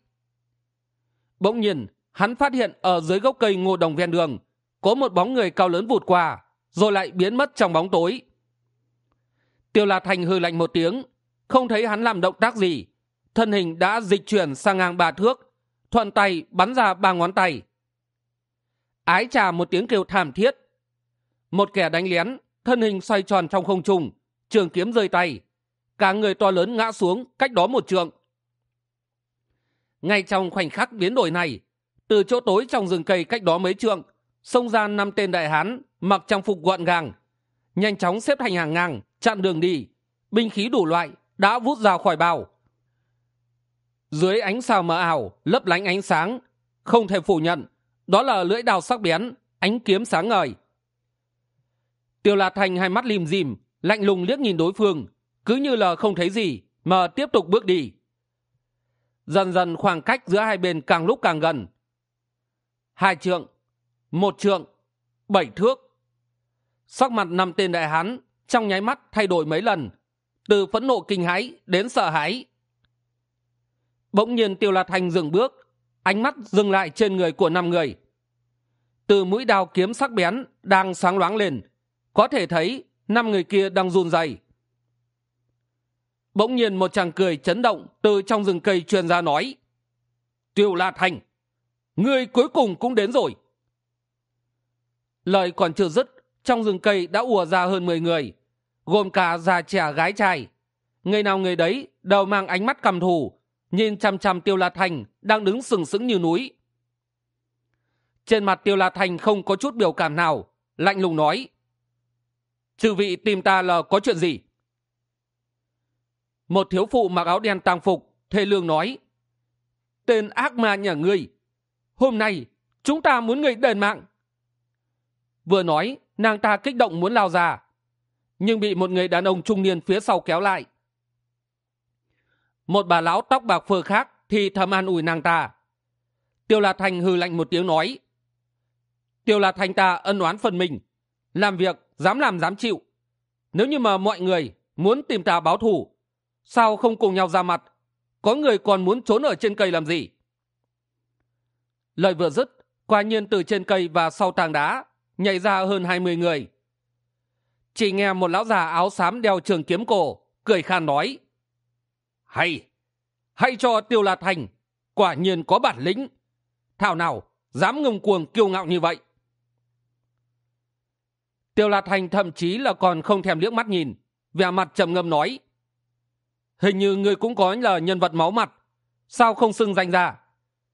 Bỗng nhiên, hắn phát hiện ở dưới gốc cây ngô đồng ven đường, có một bóng người cao lớn vụt qua, rồi lại biến mất trong bóng tối. Tiêu la thành hư lạnh một tiếng, không thấy hắn làm động tác gì. Thân hình đã dịch chuyển sang ngang ba thước, thuận tay bắn ra ba ngón tay ái trà một tiếng kêu thảm thiết. Một kẻ đánh lén, thân hình xoay tròn trong không trung, trường kiếm rơi tay. Cả người to lớn ngã xuống cách đó một trượng. Ngay trong khoảnh khắc biến đổi này, từ chỗ tối trong rừng cây cách đó mấy trượng, xông ra năm tên đại hán mặc trang phục gọn gàng, nhanh chóng xếp thành hàng ngang, chặn đường đi. Binh khí đủ loại đã vút ra khỏi bao. Dưới ánh sao mờ ảo, lấp lánh ánh sáng, không thể phủ nhận đó là lưỡi đào sắc bén, ánh kiếm sáng ngời. Tiêu lạt thành hai mắt lim dim, lạnh lùng liếc nhìn đối phương, cứ như là không thấy gì, mà tiếp tục bước đi. Dần dần khoảng cách giữa hai bên càng lúc càng gần. Hai trượng, một trượng, bảy thước. Sắc mặt năm tên đại hán trong nháy mắt thay đổi mấy lần, từ phẫn nộ kinh hãi đến sợ hãi. Bỗng nhiên tiêu la thành dừng bước ánh mắt dừng lại trên người của năm người. Từ mũi đao kiếm sắc bén đang sáng loáng lên, có thể thấy năm người kia đang run rẩy. Bỗng nhiên một chàng cười chấn động từ trong rừng cây truyền ra nói, tiêu la thành người cuối cùng cũng đến rồi. Lời còn chưa dứt, trong rừng cây đã ùa ra hơn mười người, gồm cả già trẻ gái trai. Người nào người đấy đều mang ánh mắt cầm thù nhìn chằm chằm tiêu la thành đang đứng sừng sững như núi. Trên mặt tiêu la thành không có chút biểu cảm nào, lạnh lùng nói, chư vị tìm ta là có chuyện gì? Một thiếu phụ mặc áo đen tang phục, thê lương nói, tên ác ma nhà ngươi, hôm nay chúng ta muốn người đền mạng. Vừa nói, nàng ta kích động muốn lao ra, nhưng bị một người đàn ông trung niên phía sau kéo lại một bà lão tóc bạc phơ khác thì thầm an ủi nàng ta. Tiêu la thành hư lạnh một tiếng nói, tiêu la thành ta ân oán phần mình, làm việc dám làm dám chịu. Nếu như mà mọi người muốn tìm ta báo thù, sao không cùng nhau ra mặt? Có người còn muốn trốn ở trên cây làm gì? Lời vừa dứt, quả nhiên từ trên cây và sau tàng đá nhảy ra hơn hai mươi người. Chỉ nghe một lão già áo xám đeo trường kiếm cổ, cười khan nói hay hay cho tiêu la thành quả nhiên có bản lĩnh. Thảo nào dám ngông cuồng kiêu ngạo như vậy? Tiêu la thành thậm chí là còn không thèm liếc mắt nhìn, vẻ mặt trầm ngâm nói, hình như ngươi cũng có là nhân vật máu mặt, sao không xưng danh ra?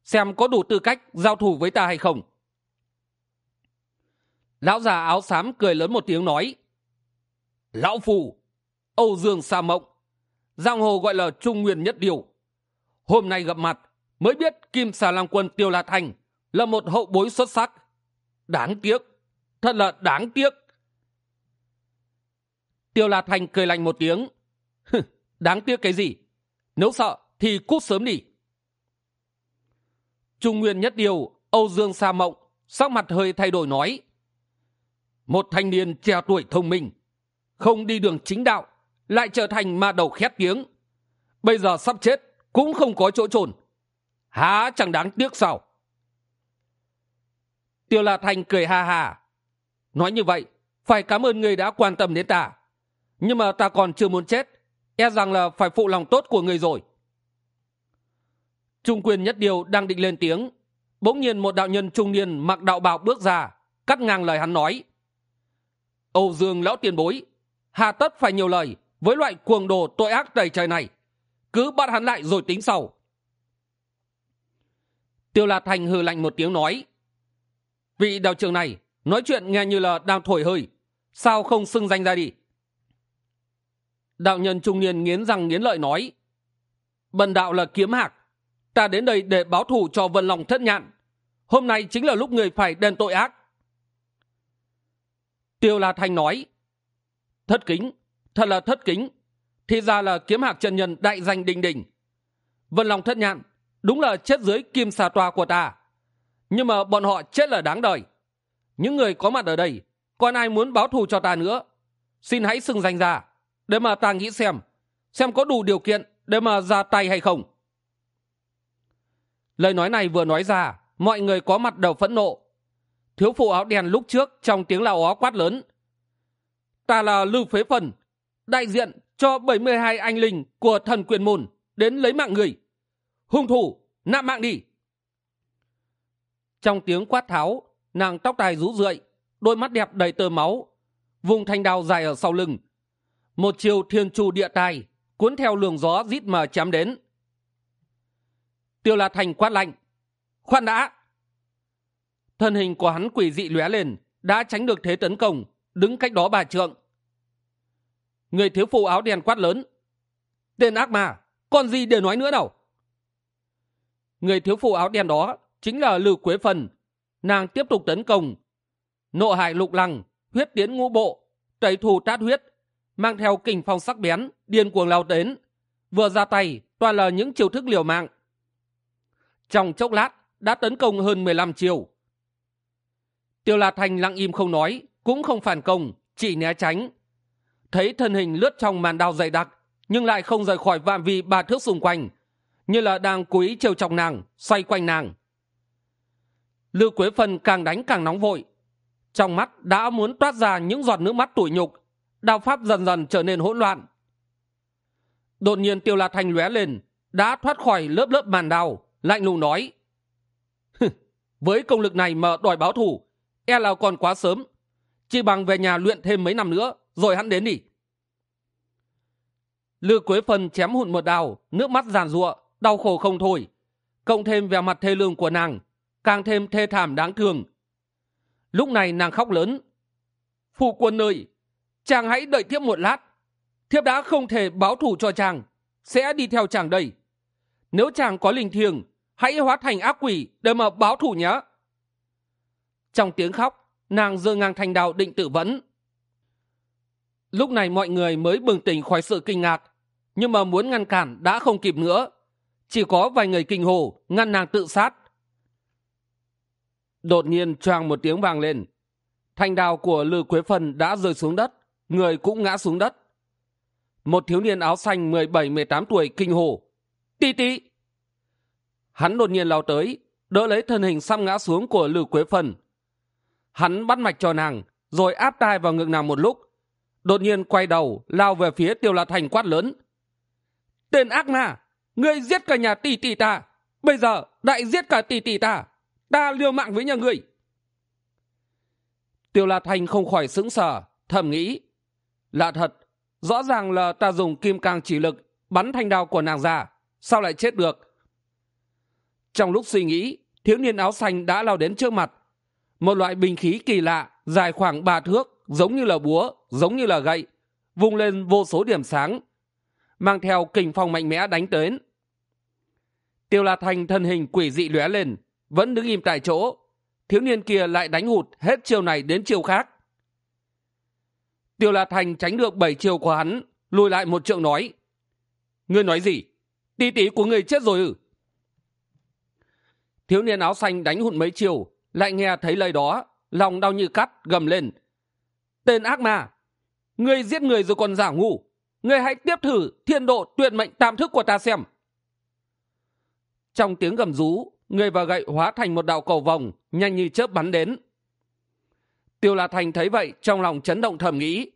Xem có đủ tư cách giao thủ với ta hay không? Lão già áo xám cười lớn một tiếng nói, lão phù, âu dương sa mộng giang hồ gọi là trung nguyên nhất điều. Hôm nay gặp mặt, mới biết kim xà lang quân tiêu la thành là một hậu bối xuất sắc. Đáng tiếc, thật là đáng tiếc. Tiêu la thành cười lạnh một tiếng. Đáng tiếc cái gì? Nếu sợ thì cút sớm đi. Trung nguyên nhất điều, âu dương sa mộng, sắc mặt hơi thay đổi nói. Một thanh niên trẻ tuổi thông minh, không đi đường chính đạo lại trở thành ma đầu khét tiếng. Bây giờ sắp chết, cũng không có chỗ trồn há chẳng đáng tiếc sao? Tiêu la thành cười ha ha. Nói như vậy, phải cảm ơn người đã quan tâm đến ta. Nhưng mà ta còn chưa muốn chết e rằng là phải phụ lòng tốt của người rồi. Trung quyền nhất điều đang định lên tiếng. Bỗng nhiên một đạo nhân trung niên mặc đạo bào bước ra, cắt ngang lời hắn nói. Âu dương lão tiền bối, hà tất phải nhiều lời với loại cuồng đồ tội ác đầy trời này, cứ bắt hắn lại rồi tính sau. Tiêu la thành hừ lạnh một tiếng nói, vị đạo trưởng này, nói chuyện nghe như là đang thổi hơi, sao không xưng danh ra đi? Đạo nhân trung niên nghiến răng nghiến lợi nói, bần đạo là kiếm hạc, ta đến đây để báo thù cho vân lòng thất nhạn. Hôm nay chính là lúc người phải đền tội ác. Tiêu la thanh nói, thất kính thật là thất kính. Thì ra là kiếm hạc chân nhân đại danh đình đình vân lòng thất nhạn, đúng là chết dưới kim xà toa của ta. Nhưng mà bọn họ chết là đáng đời. Những người có mặt ở đây, còn ai muốn báo thù cho ta nữa? Xin hãy xưng danh ra, để mà ta nghĩ xem xem có đủ điều kiện để mà ra tay hay không. Lời nói này vừa nói ra, mọi người có mặt đầu phẫn nộ. Thiếu phụ áo đen lúc trước trong tiếng lao ó quát lớn. Ta là lưu phế phần đại diện cho bảy mươi hai anh linh của thần quyền môn đến lấy mạng người. Hung thủ, nạp mạng đi. Trong tiếng quát tháo, nàng tóc tai rũ rượi, đôi mắt đẹp đầy tơ máu, vùng thanh đao dài ở sau lưng. Một chiều thiên trù địa tài cuốn theo luồng gió rít mà chém đến. Tiêu la thành quát lạnh, khoan đã! Thân hình của hắn quỷ dị lóe lên, đã tránh được thế tấn công, đứng cách đó bà trượng người thiếu phụ áo đen quát lớn. Tên ác ma, còn gì để nói nữa nào người thiếu phụ áo đen đó chính là lư quế phần. Nàng tiếp tục tấn công. Nộ hại lục lăng, huyết tiến ngũ bộ, tẩy thù tát huyết, mang theo kình phong sắc bén, điên cuồng lao đến. Vừa ra tay, toàn là những chiêu thức liều mạng. Trong chốc lát, đã tấn công hơn mười lăm chiều tiêu la thành lặng im không nói, cũng không phản công, chỉ né tránh thấy thân hình lướt trong màn đao dày đặc, nhưng lại không rời khỏi phạm vi ba thước xung quanh, như là đang cố ý trêu chọc nàng, xoay quanh nàng. Lư quế phân càng đánh càng nóng vội. Trong mắt đã muốn toát ra những giọt nước mắt tủi nhục, đao pháp dần dần trở nên hỗn loạn. Đột nhiên tiêu la thanh lóe lên, đã thoát khỏi lớp lớp màn đao, lạnh lùng nói với công lực này mà đòi báo thù e là còn quá sớm. Chỉ bằng về nhà luyện thêm mấy năm nữa rồi hắn đến đi. Lư quế phân chém hụn một đào nước mắt giàn giụa, đau khổ không thôi. Cộng thêm vẻ mặt thê lương của nàng, càng thêm thê thảm đáng thương. Lúc này nàng khóc lớn. Phụ quân ơi, chàng hãy đợi thiếp một lát. Thiếp đã không thể báo thù cho chàng, sẽ đi theo chàng đây. Nếu chàng có linh thiêng, hãy hóa thành ác quỷ để mà báo thù nhé. Trong tiếng khóc, nàng giơ ngang thành đào định tự vẫn lúc này mọi người mới bừng tỉnh khỏi sự kinh ngạc, nhưng mà muốn ngăn cản đã không kịp nữa. Chỉ có vài người kinh hồ ngăn nàng tự sát. Đột nhiên choàng một tiếng vang lên. Thanh đào của lư quế phân đã rơi xuống đất, người cũng ngã xuống đất. Một thiếu niên áo xanh mười bảy, mười tám tuổi kinh hồ ti ti hắn đột nhiên lao tới, đỡ lấy thân hình xăm ngã xuống của lư quế phân. Hắn bắt mạch cho nàng, rồi áp tai vào ngực nàng một lúc đột nhiên quay đầu, lao về phía tiêu la thành quát lớn. Tên ác ma, ngươi giết cả nhà tỷ tỷ ta. Bây giờ đại giết cả tỷ tỷ ta. Ta liều mạng với nhà ngươi. Tiêu la thành không khỏi sững sờ, thầm nghĩ. Lạ thật rõ ràng là ta dùng kim cang chỉ lực bắn thanh đao của nàng già, sao lại chết được? Trong lúc suy nghĩ, thiếu niên áo xanh đã lao đến trước mặt. Một loại bình khí kỳ lạ, dài khoảng ba thước giống như là búa, giống như là gậy, vung lên vô số điểm sáng, mang theo kình phong mạnh mẽ đánh tới tiêu la thành thân hình quỷ dị lóe lên, vẫn đứng im tại chỗ. Thiếu niên kia lại đánh hụt hết chiều này đến chiều khác. Tiêu la thành tránh được bảy chiều của hắn, lùi lại một trượng nói, ngươi nói gì? Tí tí của người chết rồi ư? Thiếu niên áo xanh đánh hụt mấy chiều lại nghe thấy lời đó, lòng đau như cắt, gầm lên tên ác ma. Ngươi giết người rồi còn giả ngu. Ngươi hãy tiếp thử thiên độ tuyệt mệnh tam thức của ta xem. Trong tiếng gầm rú, người và gậy hóa thành một đạo cầu vòng, nhanh như chớp bắn đến. Tiêu la thành thấy vậy, trong lòng chấn động thầm nghĩ.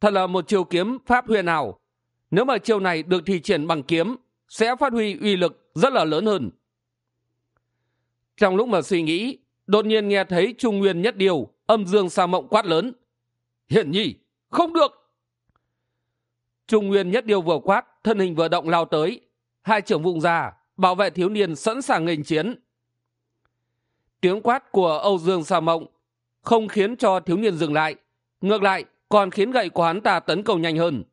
Thật là một chiêu kiếm pháp huyền ảo. Nếu mà chiêu này được thi triển bằng kiếm, sẽ phát huy uy lực rất là lớn hơn. Trong lúc mà suy nghĩ, đột nhiên nghe thấy trung nguyên nhất điều, âm dương sa mộng quát lớn hiển nhi không được. Trung nguyên nhất điều vừa quát, thân hình vừa động lao tới. Hai trưởng vùng ra bảo vệ thiếu niên sẵn sàng nghênh chiến. Tiếng quát của âu dương sa mộng không khiến cho thiếu niên dừng lại, ngược lại còn khiến gậy của hắn ta tấn công nhanh hơn.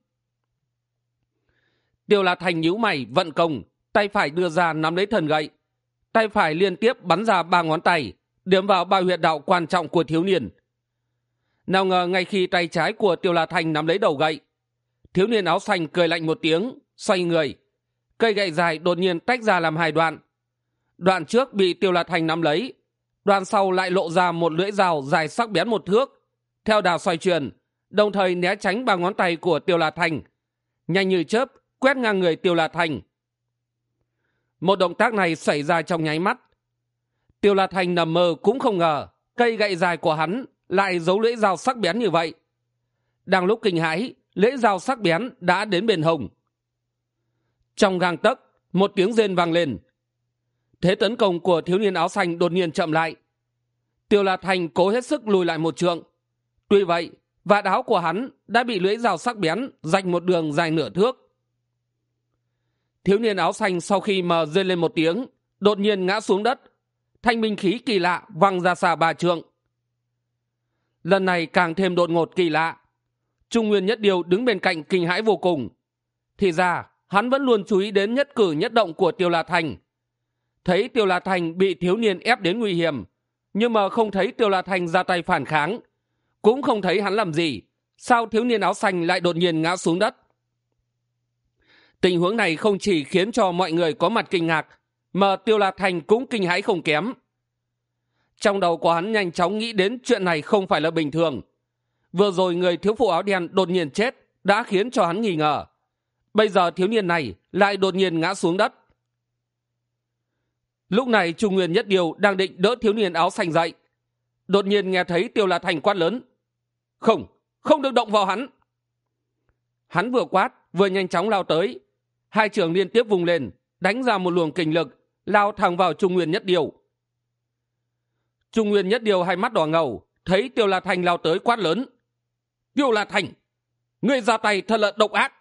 Tiêu là thành nhíu mày, vận công, tay phải đưa ra nắm lấy thần gậy. Tay phải liên tiếp bắn ra ba ngón tay, điểm vào ba huyệt đạo quan trọng của thiếu niên nào ngờ ngay khi tay trái của tiêu la thành nắm lấy đầu gậy, thiếu niên áo xanh cười lạnh một tiếng, xoay người. Cây gậy dài đột nhiên tách ra làm hai đoạn. Đoạn trước bị tiêu la thành nắm lấy, đoạn sau lại lộ ra một lưỡi dao dài sắc bén một thước. Theo đà xoay chuyển, đồng thời né tránh ba ngón tay của tiêu la thành. Nhanh như chớp, quét ngang người tiêu la thành. Một động tác này xảy ra trong nháy mắt. Tiêu la thành nằm mơ cũng không ngờ, cây gậy dài của hắn lại giấu lưỡi dao sắc bén như vậy. Đang lúc kinh hãi, lưỡi dao sắc bén đã đến bên hồng. Trong gang tấc, một tiếng rên vang lên. Thế tấn công của thiếu niên áo xanh đột nhiên chậm lại. Tiêu la thành cố hết sức lùi lại một trượng. Tuy vậy, vạt áo của hắn đã bị lưỡi dao sắc bén rạch một đường dài nửa thước. Thiếu niên áo xanh sau khi mờ rên lên một tiếng, đột nhiên ngã xuống đất. Thanh minh khí kỳ lạ văng ra xa ba trượng lần này càng thêm đột ngột kỳ lạ. Trung nguyên nhất điều đứng bên cạnh kinh hãi vô cùng. Thì ra, hắn vẫn luôn chú ý đến nhất cử nhất động của tiêu la thành. Thấy tiêu la thành bị thiếu niên ép đến nguy hiểm, nhưng mà không thấy tiêu la thành ra tay phản kháng. Cũng không thấy hắn làm gì, sao thiếu niên áo xanh lại đột nhiên ngã xuống đất? Tình huống này không chỉ khiến cho mọi người có mặt kinh ngạc, mà tiêu la thành cũng kinh hãi không kém trong đầu của hắn nhanh chóng nghĩ đến chuyện này không phải là bình thường. Vừa rồi người thiếu phụ áo đen đột nhiên chết, đã khiến cho hắn nghi ngờ. Bây giờ thiếu niên này lại đột nhiên ngã xuống đất. Lúc này trung nguyên nhất điều đang định đỡ thiếu niên áo xanh dậy. Đột nhiên nghe thấy tiêu la thành quát lớn. Không không được động vào hắn. Hắn vừa quát, vừa nhanh chóng lao tới. Hai trường liên tiếp vùng lên, đánh ra một luồng kình lực, lao thẳng vào trung nguyên nhất điều trung nguyên nhất điều hai mắt đỏ ngầu, thấy tiêu la thành lao tới quát lớn. Tiêu la thành người ra tay thật là độc ác.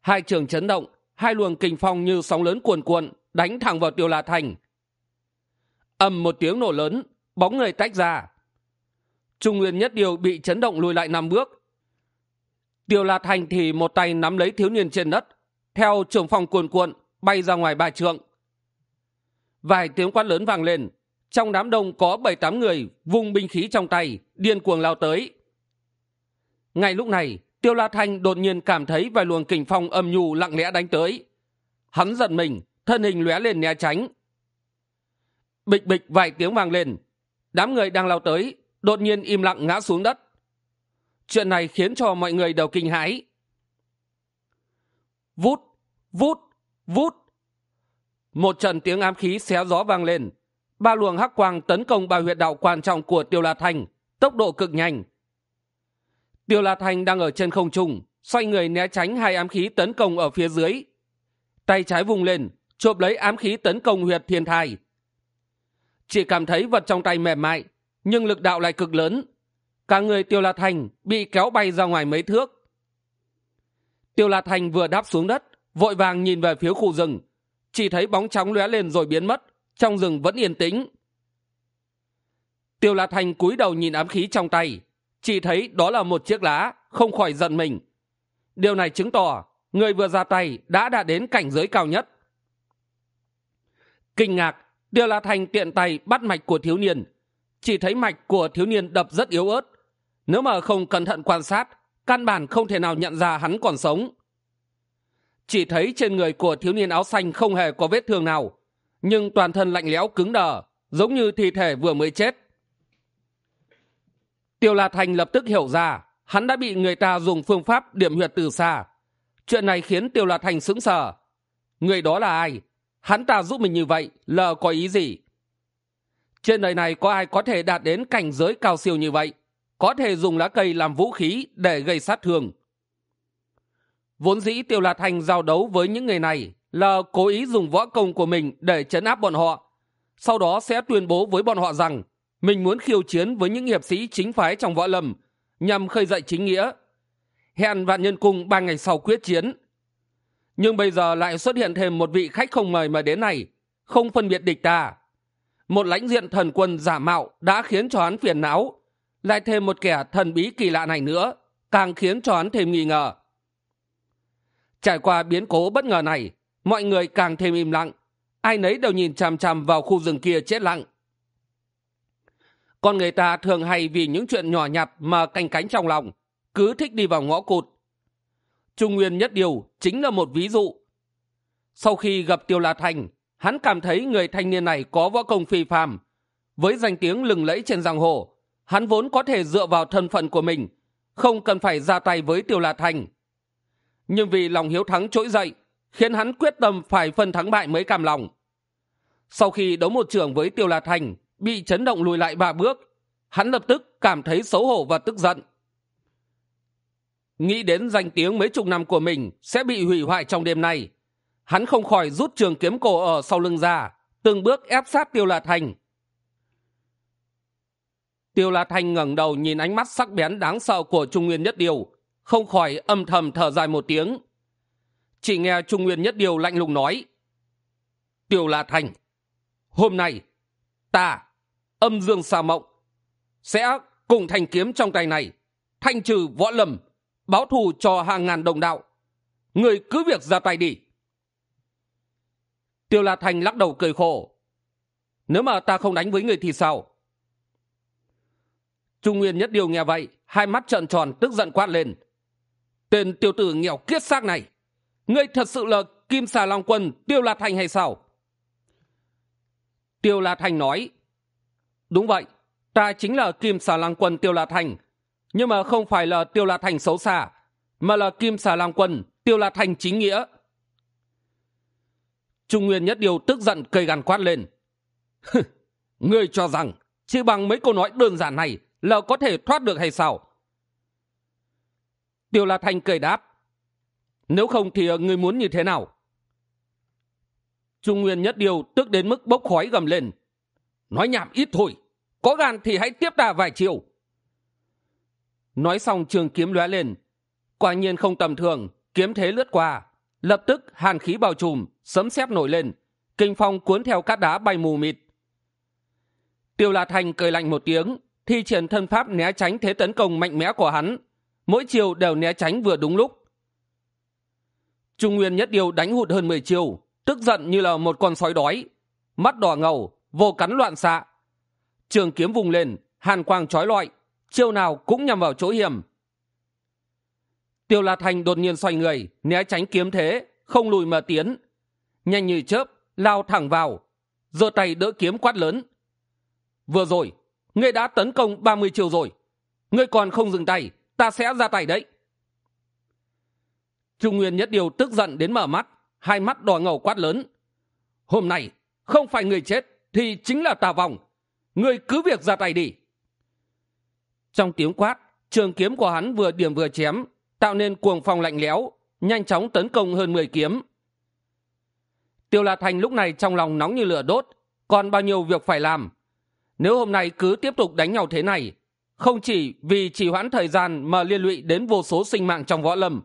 Hai trường chấn động, hai luồng kình phong như sóng lớn cuồn cuộn đánh thẳng vào tiêu la thành. Ầm một tiếng nổ lớn, bóng người tách ra. Trung nguyên nhất điều bị chấn động lùi lại năm bước. Tiêu la thành thì một tay nắm lấy thiếu niên trên đất, theo trường phong cuồn cuộn bay ra ngoài ba trượng. Vài tiếng quát lớn vang lên trong đám đông có bảy tám người vùng binh khí trong tay, điên cuồng lao tới. Ngay lúc này, tiêu la thanh đột nhiên cảm thấy vài luồng kình phong âm nhu lặng lẽ đánh tới. Hắn giận mình, thân hình lóe lên né tránh. Bịch bịch vài tiếng vang lên. Đám người đang lao tới, đột nhiên im lặng ngã xuống đất. Chuyện này khiến cho mọi người đều kinh hãi. Vút vút vút. Một trận tiếng ám khí xé gió vang lên ba luồng hắc quang tấn công ba huyệt đạo quan trọng của tiêu la thành, tốc độ cực nhanh. Tiêu la thành đang ở trên không trung, xoay người né tránh hai ám khí tấn công ở phía dưới. Tay trái vùng lên, chộp lấy ám khí tấn công huyệt thiên thai. Chỉ cảm thấy vật trong tay mềm mại, nhưng lực đạo lại cực lớn. Cả người tiêu la thành bị kéo bay ra ngoài mấy thước. Tiêu la thành vừa đáp xuống đất, vội vàng nhìn về phía khu rừng. Chỉ thấy bóng chóng lóe lên rồi biến mất trong rừng vẫn yên tĩnh. Tiêu la thành cúi đầu nhìn ám khí trong tay. Chỉ thấy đó là một chiếc lá, không khỏi giận mình. Điều này chứng tỏ người vừa ra tay đã đạt đến cảnh giới cao nhất. Kinh ngạc, tiêu la thành tiện tay bắt mạch của thiếu niên. Chỉ thấy mạch của thiếu niên đập rất yếu ớt. Nếu mà không cẩn thận quan sát, căn bản không thể nào nhận ra hắn còn sống. Chỉ thấy trên người của thiếu niên áo xanh không hề có vết thương nào nhưng toàn thân lạnh lẽo cứng đờ, giống như thi thể vừa mới chết. Tiêu la thành lập tức hiểu ra, hắn đã bị người ta dùng phương pháp điểm huyệt từ xa. Chuyện này khiến tiêu la thành sững sờ. Người đó là ai? Hắn ta giúp mình như vậy là có ý gì? Trên đời này có ai có thể đạt đến cảnh giới cao siêu như vậy? Có thể dùng lá cây làm vũ khí để gây sát thương. Vốn dĩ tiêu la thành giao đấu với những người này là cố ý dùng võ công của mình để chấn áp bọn họ. Sau đó sẽ tuyên bố với bọn họ rằng, mình muốn khiêu chiến với những hiệp sĩ chính phái trong võ lâm, nhằm khơi dậy chính nghĩa. Hẹn vạn nhân cung ba ngày sau quyết chiến. Nhưng bây giờ lại xuất hiện thêm một vị khách không mời mà đến này, không phân biệt địch ta. Một lãnh diện thần quân giả mạo đã khiến cho hắn phiền não, lại thêm một kẻ thần bí kỳ lạ này nữa, càng khiến cho hắn thêm nghi ngờ. Trải qua biến cố bất ngờ này mọi người càng thêm im lặng. Ai nấy đều nhìn chằm chằm vào khu rừng kia chết lặng. Con người ta thường hay vì những chuyện nhỏ nhặt mà canh cánh trong lòng, cứ thích đi vào ngõ cụt. Trung nguyên nhất điều chính là một ví dụ. Sau khi gặp tiêu la thành, hắn cảm thấy người thanh niên này có võ công phi phàm. Với danh tiếng lừng lẫy trên giang hồ, hắn vốn có thể dựa vào thân phận của mình, không cần phải ra tay với tiêu la thành. Nhưng vì lòng hiếu thắng trỗi dậy khiến hắn quyết tâm phải phân thắng bại mới cam lòng. Sau khi đấu một trường với tiêu la thành bị chấn động lùi lại ba bước, hắn lập tức cảm thấy xấu hổ và tức giận. Nghĩ đến danh tiếng mấy chục năm của mình sẽ bị hủy hoại trong đêm nay, hắn không khỏi rút trường kiếm cổ ở sau lưng ra, từng bước ép sát tiêu la thành tiêu la thành ngẩng đầu nhìn ánh mắt sắc bén đáng sợ của trung nguyên nhất điều, không khỏi âm thầm thở dài một tiếng chỉ nghe trung nguyên nhất điều lạnh lùng nói. Tiểu la thành hôm nay ta, âm dương xà mộng, sẽ cùng thành kiếm trong tay này, thanh trừ võ lầm báo thù cho hàng ngàn đồng đạo. Người cứ việc ra tay đi. Tiêu la thành lắc đầu cười khổ. Nếu mà ta không đánh với người thì sao? Trung nguyên nhất điều nghe vậy, hai mắt trợn tròn, tức giận quát lên. Tên tiêu tử nghèo kiết xác này ngươi thật sự là kim xà long quân, tiêu la thành hay sao? Tiêu la thành nói, đúng vậy, ta chính là kim xà lang quân tiêu la thành nhưng mà không phải là tiêu la thành xấu xa, mà là kim xà lang quân tiêu la thành chính nghĩa. Trung nguyên nhất điều tức giận cây gằn quát lên ngươi cho rằng chỉ bằng mấy câu nói đơn giản này là có thể thoát được hay sao? Tiêu la thành cười đáp nếu không thì ờ, ngươi muốn như thế nào? Trung nguyên nhất điều tức đến mức bốc khói gầm lên. Nói nhảm ít thôi, có gan thì hãy tiếp ta vài chiều. Nói xong trường kiếm lóe lên. Quả nhiên không tầm thường, kiếm thế lướt qua. Lập tức hàn khí bao trùm, sấm sét nổi lên. Kinh phong cuốn theo cát đá bay mù mịt. Tiêu la thành cười lạnh một tiếng, thi triển thân pháp né tránh thế tấn công mạnh mẽ của hắn. Mỗi chiều đều né tránh vừa đúng lúc trung nguyên nhất điều đánh hụt hơn mười chiều tức giận như là một con sói đói, mắt đỏ ngầu, vô cắn loạn xạ. Trường kiếm vùng lên, hàn quang trói lọi, chiêu nào cũng nhằm vào chỗ hiểm. Tiêu la thành đột nhiên xoay người, né tránh kiếm thế, không lùi mà tiến. Nhanh như chớp, lao thẳng vào, giơ tay đỡ kiếm quát lớn. Vừa rồi, ngươi đã tấn công ba mươi chiều rồi, ngươi còn không dừng tay, ta sẽ ra tay đấy trung nguyên nhất điều tức giận đến mở mắt, hai mắt đỏ ngầu quát lớn. Hôm nay, không phải người chết thì chính là tà vòng. Người cứ việc ra tay đi. Trong tiếng quát, trường kiếm của hắn vừa điểm vừa chém, tạo nên cuồng phong lạnh lẽo, nhanh chóng tấn công hơn mười kiếm. Tiêu la thành lúc này trong lòng nóng như lửa đốt, còn bao nhiêu việc phải làm. Nếu hôm nay cứ tiếp tục đánh nhau thế này, không chỉ vì trì hoãn thời gian mà liên lụy đến vô số sinh mạng trong võ lâm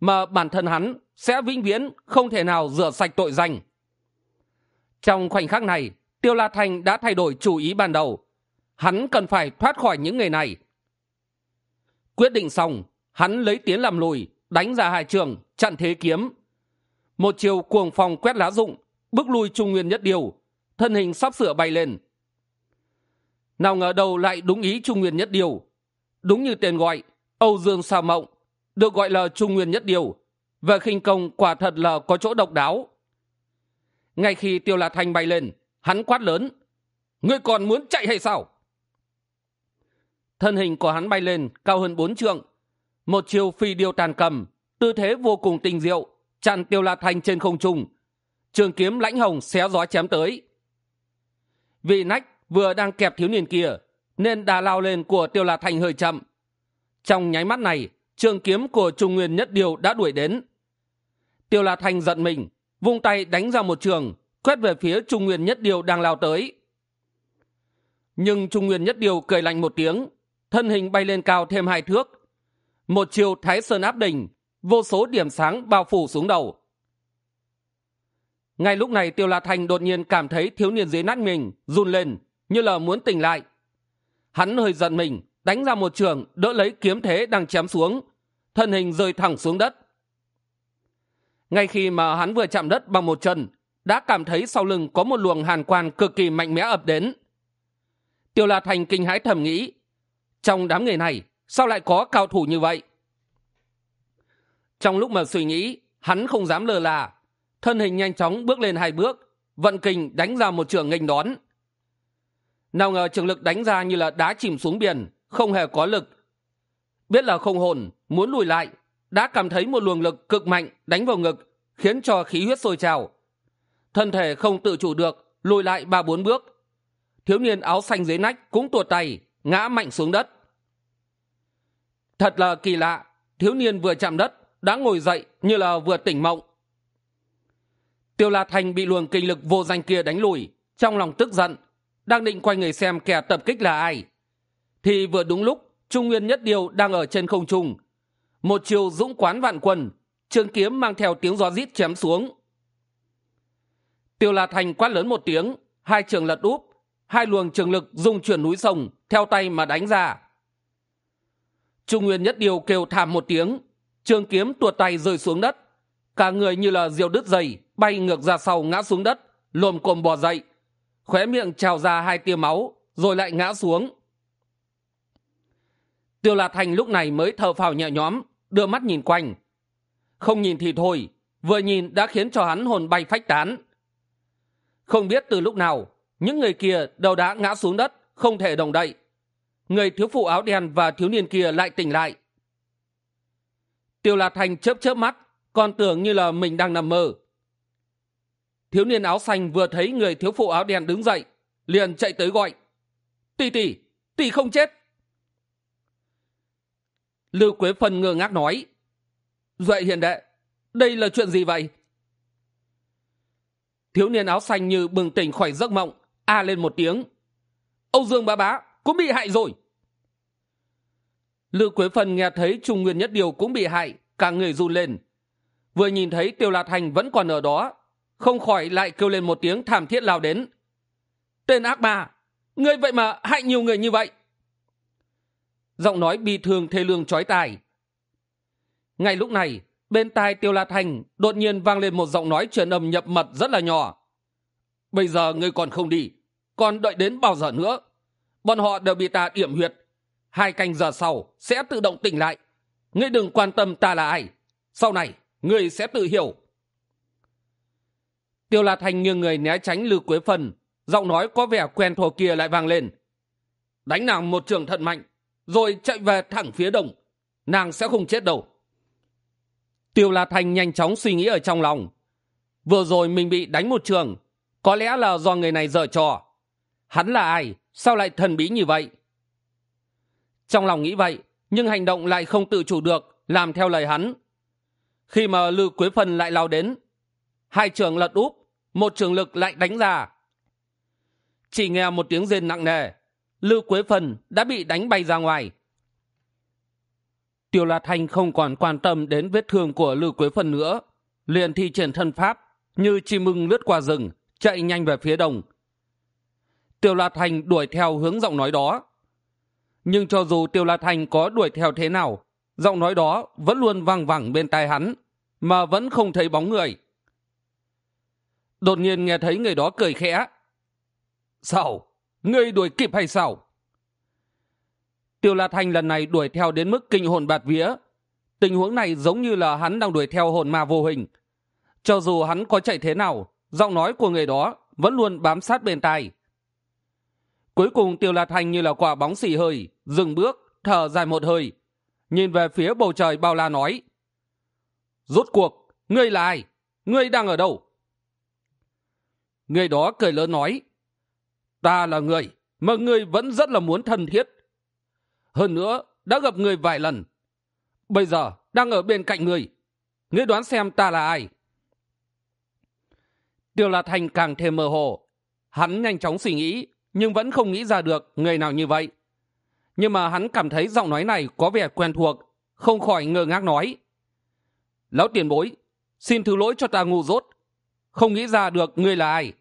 mà bản thân hắn sẽ vĩnh viễn không thể nào rửa sạch tội danh. Trong khoảnh khắc này, tiêu la thành đã thay đổi chủ ý ban đầu. Hắn cần phải thoát khỏi những người này. Quyết định xong, hắn lấy tiến làm lùi, đánh ra hai trường, chặn thế kiếm. Một chiều cuồng phòng quét lá rụng, bước lui trung nguyên nhất điều, thân hình sắp sửa bay lên. Nào ngờ đầu lại đúng ý trung nguyên nhất điều. Đúng như tên gọi, âu dương sa mộng được gọi là trung nguyên nhất điều và khinh công quả thật là có chỗ độc đáo. Ngay khi tiêu la thanh bay lên, hắn quát lớn, ngươi còn muốn chạy hay sao? Thân hình của hắn bay lên cao hơn bốn trượng, một chiều phi điêu tàn cầm, tư thế vô cùng tinh diệu, chặn tiêu la thanh trên không trung, trường kiếm lãnh hồng xé gió chém tới. Vì nách vừa đang kẹp thiếu niên kia, nên đà lao lên của tiêu la thanh hơi chậm. Trong nháy mắt này trường kiếm của trung nguyên nhất điều đã đuổi đến. Tiêu la thanh giận mình, vung tay đánh ra một trường, quét về phía trung nguyên nhất điều đang lao tới. Nhưng trung nguyên nhất điều cười lạnh một tiếng, thân hình bay lên cao thêm hai thước. Một chiều thái sơn áp đỉnh, vô số điểm sáng bao phủ xuống đầu. Ngay lúc này tiêu la Thanh đột nhiên cảm thấy thiếu niên dưới nát mình run lên, như là muốn tỉnh lại. Hắn hơi giận mình, đánh ra một trường, đỡ lấy kiếm thế đang chém xuống thân hình rơi thẳng xuống đất. Ngay khi mà hắn vừa chạm đất bằng một chân, đã cảm thấy sau lưng có một luồng hàn quan cực kỳ mạnh mẽ ập đến. Tiêu la thành kinh hãi thầm nghĩ, trong đám người này, sao lại có cao thủ như vậy? Trong lúc mà suy nghĩ, hắn không dám lơ là, thân hình nhanh chóng bước lên hai bước, vận kình đánh ra một trường nghênh đón. Nào ngờ trường lực đánh ra như là đá chìm xuống biển, không hề có lực biết là không hồn, muốn lùi lại, đã cảm thấy một luồng lực cực mạnh đánh vào ngực, khiến cho khí huyết sôi trào. Thân thể không tự chủ được, lùi lại ba bốn bước. Thiếu niên áo xanh dưới nách cũng tuột tay, ngã mạnh xuống đất. Thật là kỳ lạ, thiếu niên vừa chạm đất, đã ngồi dậy như là vừa tỉnh mộng. Tiêu la thành bị luồng kinh lực vô danh kia đánh lùi, trong lòng tức giận, đang định quay người xem kẻ tập kích là ai. Thì vừa đúng lúc trung nguyên nhất điều đang ở trên không trung. Một chiều dũng quán vạn quân trường kiếm mang theo tiếng gió rít chém xuống. Tiêu la thành quát lớn một tiếng, hai trường lật úp, hai luồng trường lực dùng chuyển núi sông, theo tay mà đánh ra. Trung nguyên nhất điều kêu thảm một tiếng, trường kiếm tuột tay rơi xuống đất. Cả người như là diều đứt dây bay ngược ra sau ngã xuống đất, lồm cồm bò dậy. Khóe miệng trào ra hai tia máu, rồi lại ngã xuống tiêu Lạt thành lúc này mới thở phào nhẹ nhõm, đưa mắt nhìn quanh. Không nhìn thì thôi, vừa nhìn đã khiến cho hắn hồn bay phách tán. Không biết từ lúc nào, những người kia đều đã ngã xuống đất, không thể đồng đậy. Người thiếu phụ áo đen và thiếu niên kia lại tỉnh lại. Tiêu Lạt thành chớp chớp mắt, còn tưởng như là mình đang nằm mơ. Thiếu niên áo xanh vừa thấy người thiếu phụ áo đen đứng dậy, liền chạy tới gọi. Tỷ tỷ tỷ không chết! Lưu quế phân ngơ ngác nói. Duệ hiền đệ, đây là chuyện gì vậy? Thiếu niên áo xanh như bừng tỉnh khỏi giấc mộng, a lên một tiếng. Âu dương bá bá, cũng bị hại rồi. Lư quế phân nghe thấy trung nguyên nhất điều cũng bị hại, cả người run lên. Vừa nhìn thấy tiêu lạt hành vẫn còn ở đó, không khỏi lại kêu lên một tiếng thảm thiết lao đến. Tên ác ma, ngươi vậy mà hại nhiều người như vậy? Giọng nói bi thương thê lương trói tai. Ngay lúc này, bên tai tiêu la thành đột nhiên vang lên một giọng nói truyền âm nhập mật rất là nhỏ. Bây giờ ngươi còn không đi, còn đợi đến bao giờ nữa? Bọn họ đều bị ta điểm huyệt. Hai canh giờ sau sẽ tự động tỉnh lại. Ngươi đừng quan tâm ta là ai. Sau này, ngươi sẽ tự hiểu. Tiêu la thành nghiêng người né tránh lư quế phân. Giọng nói có vẻ quen thuộc kia lại vang lên. Đánh nàng một trường thận mạnh rồi chạy về thẳng phía đông nàng sẽ không chết đâu. Tiêu la Thanh nhanh chóng suy nghĩ ở trong lòng. Vừa rồi mình bị đánh một trường, có lẽ là do người này dở trò. Hắn là ai? Sao lại thần bí như vậy? Trong lòng nghĩ vậy, nhưng hành động lại không tự chủ được, làm theo lời hắn. Khi mà lư quế phân lại lao đến, hai trường lật úp, một trường lực lại đánh ra. Chỉ nghe một tiếng rên nặng nề Lưu quế Phần đã bị đánh bay ra ngoài. Tiêu la thanh không còn quan tâm đến vết thương của Lưu quế Phần nữa. Liền thi triển thân pháp như chim mưng lướt qua rừng, chạy nhanh về phía đông. Tiêu la thanh đuổi theo hướng giọng nói đó. Nhưng cho dù tiêu la thanh có đuổi theo thế nào, giọng nói đó vẫn luôn văng vẳng bên tai hắn, mà vẫn không thấy bóng người. Đột nhiên nghe thấy người đó cười khẽ. Sao? Ngươi đuổi kịp hay sao? Tiêu la thanh lần này đuổi theo đến mức kinh hồn bạt vía. Tình huống này giống như là hắn đang đuổi theo hồn ma vô hình. Cho dù hắn có chạy thế nào, giọng nói của người đó vẫn luôn bám sát bên tai. Cuối cùng tiêu la thanh như là quả bóng xì hơi, dừng bước, thở dài một hơi. Nhìn về phía bầu trời bao la nói, rốt cuộc, ngươi là ai? Ngươi đang ở đâu? Người đó cười lớn nói ta là người mà người vẫn rất là muốn thân thiết. Hơn nữa, đã gặp người vài lần. Bây giờ đang ở bên cạnh người. Ngươi đoán xem ta là ai? Tiêu la thành càng thêm mơ hồ. Hắn nhanh chóng suy nghĩ, nhưng vẫn không nghĩ ra được người nào như vậy. Nhưng mà hắn cảm thấy giọng nói này có vẻ quen thuộc, không khỏi ngơ ngác nói. Lão tiền bối, xin thứ lỗi cho ta ngu dốt. Không nghĩ ra được ngươi là ai.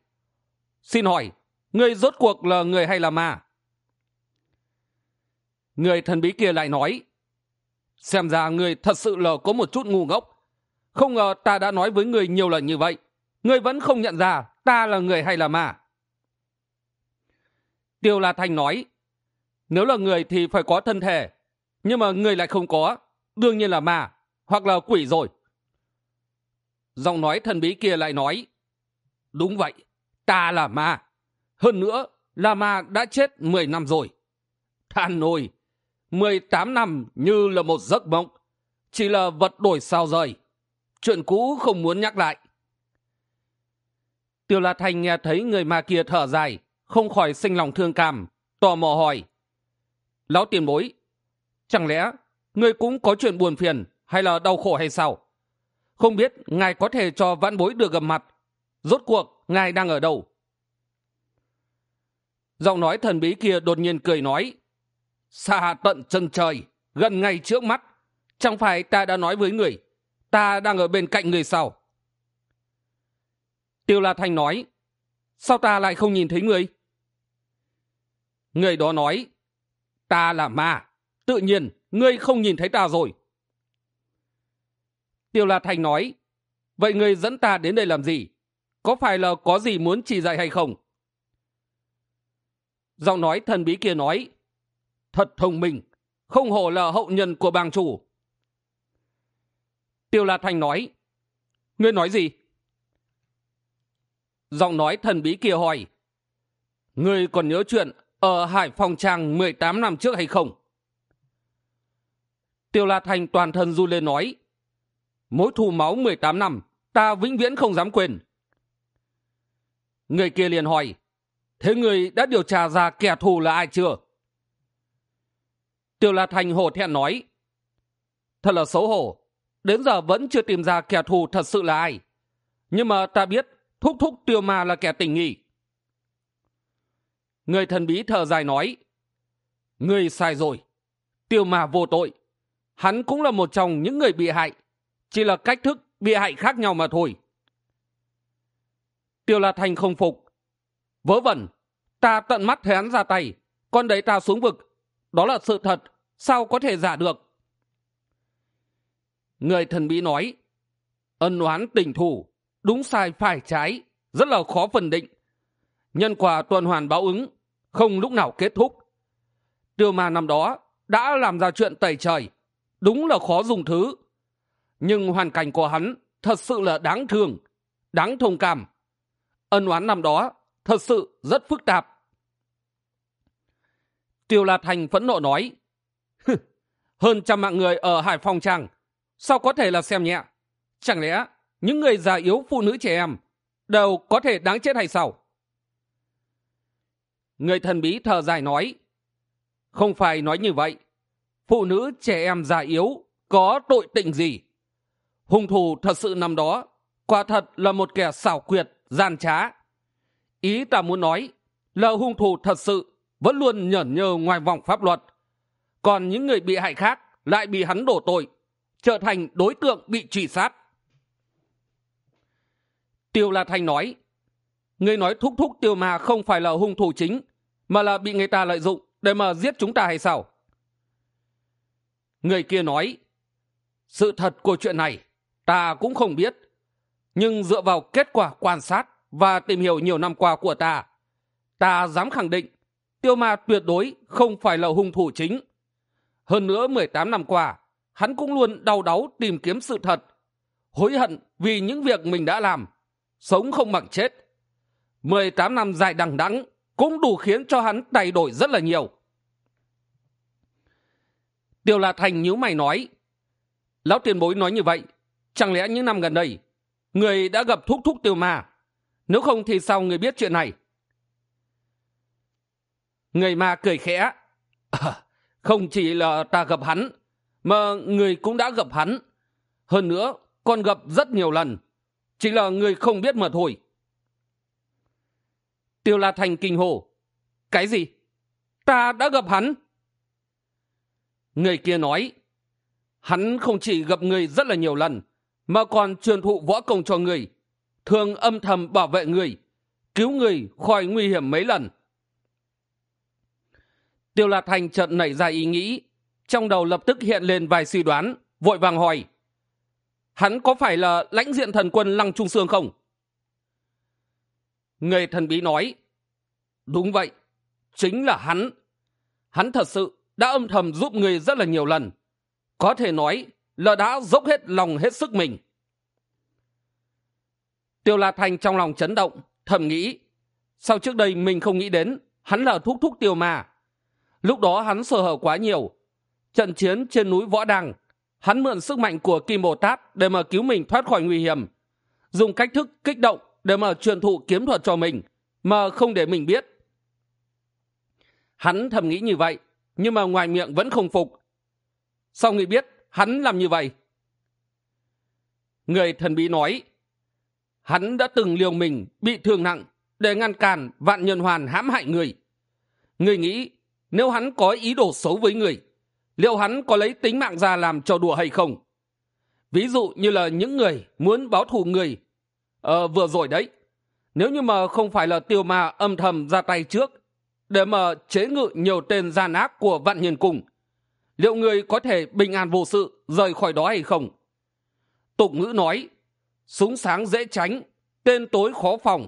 Xin hỏi ngươi rốt cuộc là người hay là ma? Người thần bí kia lại nói, xem ra ngươi thật sự là có một chút ngu ngốc. Không ngờ ta đã nói với người nhiều lần như vậy, ngươi vẫn không nhận ra ta là người hay là ma. Tiêu la thanh nói, nếu là người thì phải có thân thể, nhưng mà người lại không có, đương nhiên là ma, hoặc là quỷ rồi. Giọng nói thần bí kia lại nói, đúng vậy, ta là ma hơn nữa, lama ma đã chết mười năm rồi. Than nôi, mười tám năm như là một giấc mộng, chỉ là vật đổi sao rời. Chuyện cũ không muốn nhắc lại. Tiêu la thanh nghe thấy người ma kia thở dài, không khỏi sinh lòng thương cảm, tò mò hỏi. Lão tiền bối, chẳng lẽ người cũng có chuyện buồn phiền hay là đau khổ hay sao? Không biết ngài có thể cho vãn bối được gặp mặt, rốt cuộc ngài đang ở đâu? Giọng nói thần bí kia đột nhiên cười nói xa tận chân trời, gần ngay trước mắt. Chẳng phải ta đã nói với người, ta đang ở bên cạnh người sao? Tiêu la thanh nói, sao ta lại không nhìn thấy người? Người đó nói, ta là ma, tự nhiên ngươi không nhìn thấy ta rồi. Tiêu la thanh nói, vậy ngươi dẫn ta đến đây làm gì? Có phải là có gì muốn chỉ dạy hay không? Giọng nói thần bí kia nói, thật thông minh, không hổ là hậu nhân của bang chủ. Tiêu la thanh nói, ngươi nói gì? Giọng nói thần bí kia hỏi, ngươi còn nhớ chuyện ở hải phòng trang mười tám năm trước hay không? Tiêu la thanh toàn thân du lên nói, mối thù máu mười tám năm, ta vĩnh viễn không dám quên. Người kia liền hỏi thế người đã điều tra ra kẻ thù là ai chưa? Tiêu la thành hổ thẹn nói, thật là xấu hổ. Đến giờ vẫn chưa tìm ra kẻ thù thật sự là ai. Nhưng mà ta biết thúc thúc tiêu ma là kẻ tình nghi. Người thần bí thở dài nói, người sai rồi. Tiêu ma vô tội. Hắn cũng là một trong những người bị hại. Chỉ là cách thức bị hại khác nhau mà thôi. Tiêu la thành không phục vớ vẩn. Ta tận mắt thấy hắn ra tay. Con đấy ta xuống vực. Đó là sự thật. Sao có thể giả được? Người thần bí nói, ân oán tình thù. Đúng sai phải trái. Rất là khó phân định. Nhân quả tuần hoàn báo ứng. Không lúc nào kết thúc. Tiêu ma năm đó đã làm ra chuyện tẩy trời. Đúng là khó dùng thứ. Nhưng hoàn cảnh của hắn thật sự là đáng thương, đáng thông cảm. Ân oán năm đó thật sự rất phức tạp. Tiêu la thành phẫn nộ nói hơn trăm mạng người ở hải phòng chàng, sao có thể là xem nhẹ? Chẳng lẽ những người già yếu phụ nữ trẻ em đều có thể đáng chết hay sao? Người thần bí thở dài nói, không phải nói như vậy. Phụ nữ trẻ em già yếu có tội tịnh gì? Hung thủ thật sự nằm đó, quả thật là một kẻ xảo quyệt, gian trá ý ta muốn nói là hung thủ thật sự vẫn luôn nhởn nhơ ngoài vòng pháp luật. Còn những người bị hại khác lại bị hắn đổ tội, trở thành đối tượng bị truy sát. Tiêu la thanh nói người nói thúc thúc tiêu mà không phải là hung thủ chính, mà là bị người ta lợi dụng để mà giết chúng ta hay sao? Người kia nói, sự thật của chuyện này ta cũng không biết, nhưng dựa vào kết quả quan sát và tìm hiểu nhiều năm qua của ta. Ta dám khẳng định, tiêu ma tuyệt đối không phải là hung thủ chính. Hơn nữa mười tám năm qua, hắn cũng luôn đau đáu tìm kiếm sự thật, hối hận vì những việc mình đã làm, sống không bằng chết. mười tám năm dài đằng đẵng cũng đủ khiến cho hắn thay đổi rất là nhiều. Tiêu la thành nhíu mày nói, lão tiền bối nói như vậy, chẳng lẽ những năm gần đây, người đã gặp thúc thúc tiêu ma nếu không thì sao người biết chuyện này? Người ma cười khẽ. À, không chỉ là ta gặp hắn mà người cũng đã gặp hắn. Hơn nữa còn gặp rất nhiều lần. Chỉ là người không biết mà thôi. Tiêu la thành kinh hồ cái gì? Ta đã gặp hắn. Người kia nói hắn không chỉ gặp người rất là nhiều lần mà còn truyền thụ võ công cho người thường âm thầm bảo vệ người, cứu người khỏi nguy hiểm mấy lần. Tiêu lạt thành chợt nảy ra ý nghĩ, trong đầu lập tức hiện lên vài suy đoán, vội vàng hỏi, hắn có phải là lãnh diện thần quân lăng trung sương không? Người thần bí nói, đúng vậy, chính là hắn. Hắn thật sự đã âm thầm giúp người rất là nhiều lần. Có thể nói là đã dốc hết lòng hết sức mình tiêu la Thanh trong lòng chấn động, thầm nghĩ, sao trước đây mình không nghĩ đến hắn là thúc thúc tiêu mà lúc đó hắn sơ hở quá nhiều, trận chiến trên núi võ đăng hắn mượn sức mạnh của kim bồ tát để mà cứu mình thoát khỏi nguy hiểm, dùng cách thức kích động để mà truyền thụ kiếm thuật cho mình mà không để mình biết. Hắn thầm nghĩ như vậy, nhưng mà ngoài miệng vẫn không phục. Sao người biết hắn làm như vậy? Người thần bí nói hắn đã từng liều mình, bị thương nặng, để ngăn cản vạn nhân hoàn hãm hại người. Người nghĩ, nếu hắn có ý đồ xấu với người, liệu hắn có lấy tính mạng ra làm trò đùa hay không? Ví dụ như là những người muốn báo thù người. Ờ vừa rồi đấy. Nếu như mà không phải là tiêu ma âm thầm ra tay trước, để mà chế ngự nhiều tên gian ác của vạn nhân cùng liệu người có thể bình an vô sự rời khỏi đó hay không? Tục ngữ nói súng sáng dễ tránh, tên tối khó phòng.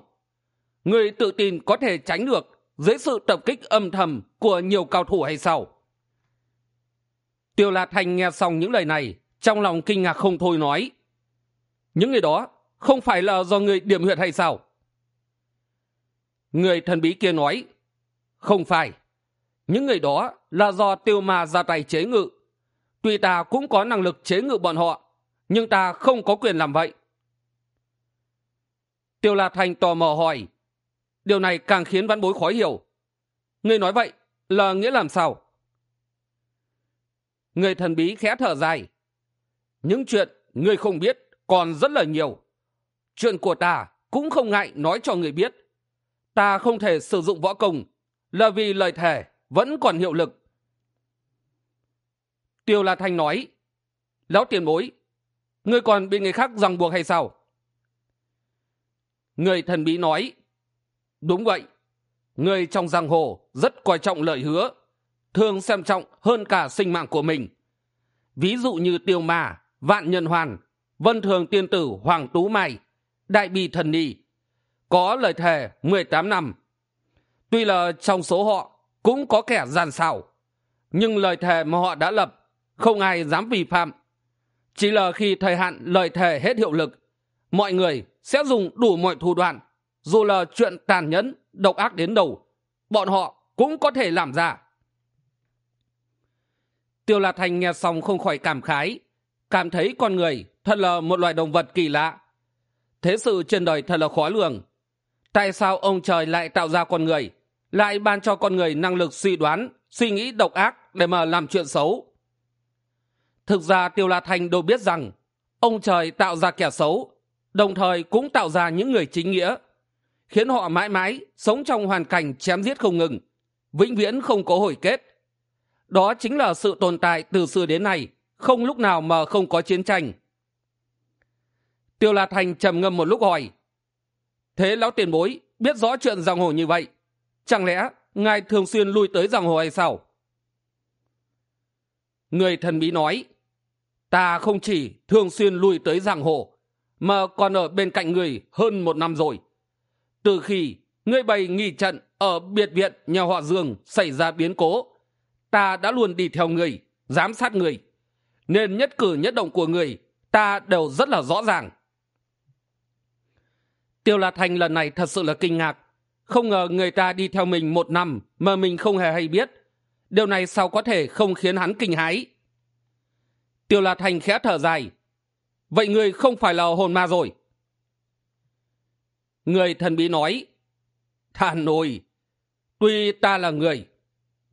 Người tự tin có thể tránh được dưới sự tập kích âm thầm của nhiều cao thủ hay sao? Tiêu Lạt Thành nghe xong những lời này, trong lòng kinh ngạc không thôi nói, những người đó không phải là do người điểm huyệt hay sao? Người thần bí kia nói, không phải. Những người đó là do tiêu ma ra tay chế ngự. Tuy ta cũng có năng lực chế ngự bọn họ, nhưng ta không có quyền làm vậy tiêu la thành tò mò hỏi. Điều này càng khiến văn bối khó hiểu. Ngươi nói vậy là nghĩa làm sao? Người thần bí khẽ thở dài. Những chuyện ngươi không biết còn rất là nhiều. Chuyện của ta cũng không ngại nói cho người biết. Ta không thể sử dụng võ công là vì lời thề vẫn còn hiệu lực. Tiêu la thanh nói. Lão tiền bối ngươi còn bị người khác ràng buộc hay sao? Người thần bí nói, đúng vậy, người trong giang hồ rất coi trọng lời hứa, thường xem trọng hơn cả sinh mạng của mình. Ví dụ như tiêu mà vạn nhân hoàn, vân thường tiên tử, hoàng tú mai, đại bi thần ni có lời thề mười tám năm. Tuy là trong số họ cũng có kẻ gian xảo, nhưng lời thề mà họ đã lập, không ai dám vi phạm. Chỉ là khi thời hạn lời thề hết hiệu lực, mọi người sẽ dùng đủ mọi thủ đoạn dù là chuyện tàn nhẫn độc ác đến đầu, bọn họ cũng có thể làm ra. Tiêu la thành nghe xong không khỏi cảm khái cảm thấy con người thật là một loài động vật kỳ lạ. Thế sự trên đời thật là khó lường. Tại sao ông trời lại tạo ra con người lại ban cho con người năng lực suy đoán suy nghĩ độc ác để mà làm chuyện xấu? Thực ra tiêu la thành đâu biết rằng ông trời tạo ra kẻ xấu đồng thời cũng tạo ra những người chính nghĩa, khiến họ mãi mãi sống trong hoàn cảnh chém giết không ngừng, vĩnh viễn không có hồi kết. Đó chính là sự tồn tại từ xưa đến nay, không lúc nào mà không có chiến tranh. Tiêu la thành trầm ngâm một lúc hỏi, thế lão tiền bối biết rõ chuyện giang hồ như vậy, chẳng lẽ ngài thường xuyên lui tới giang hồ hay sao? Người thần bí nói, ta không chỉ thường xuyên lui tới giang hồ mà còn ở bên cạnh người hơn một năm rồi. Từ khi ngươi bày nghỉ trận ở biệt viện nhà họ dương xảy ra biến cố, ta đã luôn đi theo người giám sát người nên nhất cử nhất động của người ta đều rất là rõ ràng. Tiêu la thành lần này thật sự là kinh ngạc. Không ngờ người ta đi theo mình một năm mà mình không hề hay biết. Điều này sao có thể không khiến hắn kinh hãi? Tiêu la thành khẽ thở dài vậy người không phải là hồn ma rồi. Người thần bí nói, thà nồi, tuy ta là người,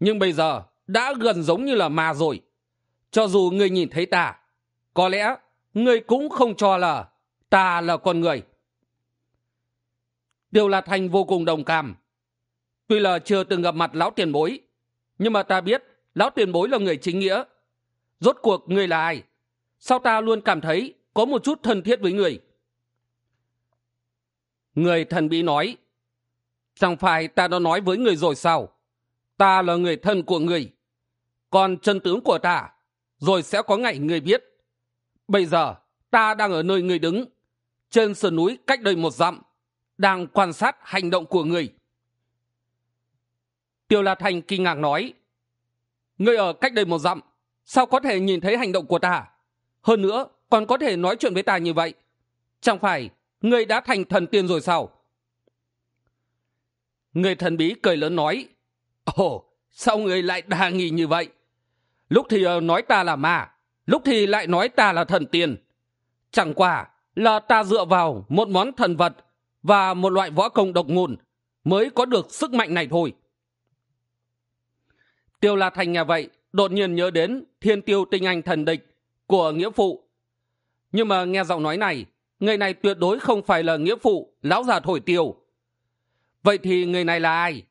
nhưng bây giờ đã gần giống như là ma rồi. Cho dù người nhìn thấy ta, có lẽ người cũng không cho là ta là con người. Tiêu la thành vô cùng đồng cảm. Tuy là chưa từng gặp mặt lão tiền bối, nhưng mà ta biết lão tiền bối là người chính nghĩa. Rốt cuộc người là ai? Sao ta luôn cảm thấy có một chút thân thiết với người. Người thần bí nói, chẳng phải ta đã nói với người rồi sao? Ta là người thân của người. Còn chân tướng của ta, rồi sẽ có ngày người biết. Bây giờ, ta đang ở nơi người đứng, trên sườn núi cách đây một dặm, đang quan sát hành động của người. Tiêu la thành kinh ngạc nói, người ở cách đây một dặm, sao có thể nhìn thấy hành động của ta? Hơn nữa còn có thể nói chuyện với ta như vậy? Chẳng phải người đã thành thần tiên rồi sao? Người thần bí cười lớn nói, ồ, sao người lại đa nghi như vậy? Lúc thì ờ, nói ta là ma, lúc thì lại nói ta là thần tiên. Chẳng qua là ta dựa vào một món thần vật và một loại võ công độc ngôn mới có được sức mạnh này thôi. Tiêu la thành nhà vậy, đột nhiên nhớ đến thiên tiêu tinh anh thần địch của nghĩa phụ nhưng mà nghe giọng nói này, người này tuyệt đối không phải là nghĩa phụ, lão già thổi tiêu vậy thì người này là ai?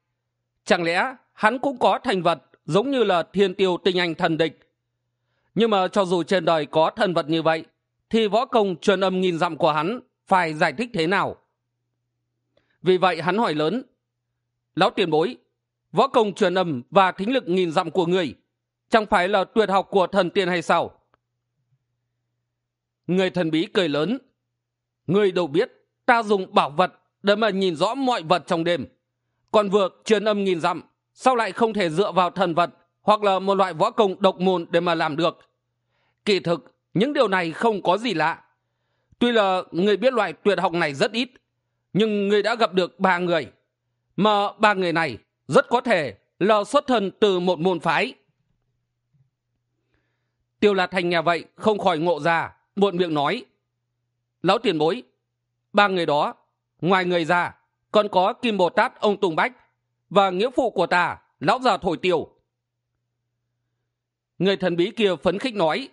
Chẳng lẽ hắn cũng có thành vật giống như là thiên tiêu tinh anh thần địch? Nhưng mà cho dù trên đời có thần vật như vậy, thì võ công truyền âm nghìn dặm của hắn phải giải thích thế nào? Vì vậy hắn hỏi lớn, lão tiền bối, võ công truyền âm và thính lực nghìn dặm của người, chẳng phải là tuyệt học của thần tiên hay sao? Người thần bí cười lớn. Người đâu biết, ta dùng bảo vật để mà nhìn rõ mọi vật trong đêm. Còn vượt truyền âm nghìn dặm, sao lại không thể dựa vào thần vật hoặc là một loại võ công độc môn để mà làm được? Kỳ thực, những điều này không có gì lạ. Tuy là người biết loại tuyệt học này rất ít, nhưng người đã gặp được ba người. Mà ba người này rất có thể là xuất thân từ một môn phái. Tiêu Lạt thành nhà vậy không khỏi ngộ ra buộn miệng nói, lão tiền bối, ba người đó, ngoài người ra, còn có kim bồ tát, ông tùng bách và nghĩa phụ của ta, lão già thổi tiêu người thần bí kia phấn khích nói,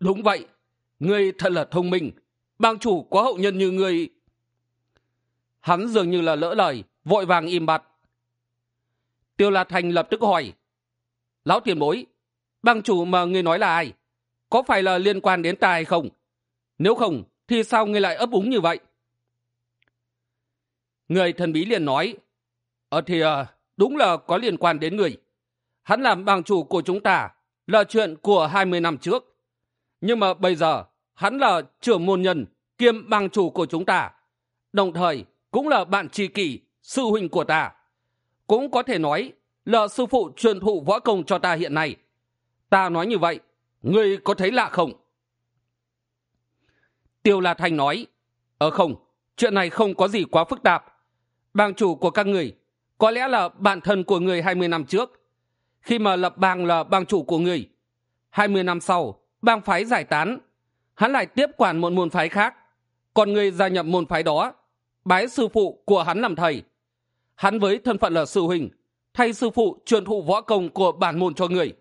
đúng vậy người thật là thông minh, bang chủ có hậu nhân như người hắn dường như là lỡ lời, vội vàng im bặt. Tiêu la thành lập tức hỏi, lão tiền bối, bang chủ mà người nói là ai? Có phải là liên quan đến ta hay không? Nếu không thì sao ngươi lại ấp úng như vậy? Người thần bí liền nói ờ thì à, đúng là có liên quan đến người hắn làm bang chủ của chúng ta là chuyện của hai mươi năm trước. Nhưng mà bây giờ hắn là trưởng môn nhân kiêm bang chủ của chúng ta. Đồng thời cũng là bạn tri kỷ sư huynh của ta. Cũng có thể nói là sư phụ truyền thụ võ công cho ta hiện nay. Ta nói như vậy ngươi có thấy lạ không? Tiêu la Thanh nói ờ không, chuyện này không có gì quá phức tạp. Bang chủ của các người có lẽ là bạn thân của người hai mươi năm trước. Khi mà lập bang là bang chủ của người hai mươi năm sau, bang phái giải tán. Hắn lại tiếp quản một môn phái khác. Còn người gia nhập môn phái đó, bái sư phụ của hắn làm thầy. Hắn với thân phận là sư huynh, thay sư phụ truyền thụ võ công của bản môn cho người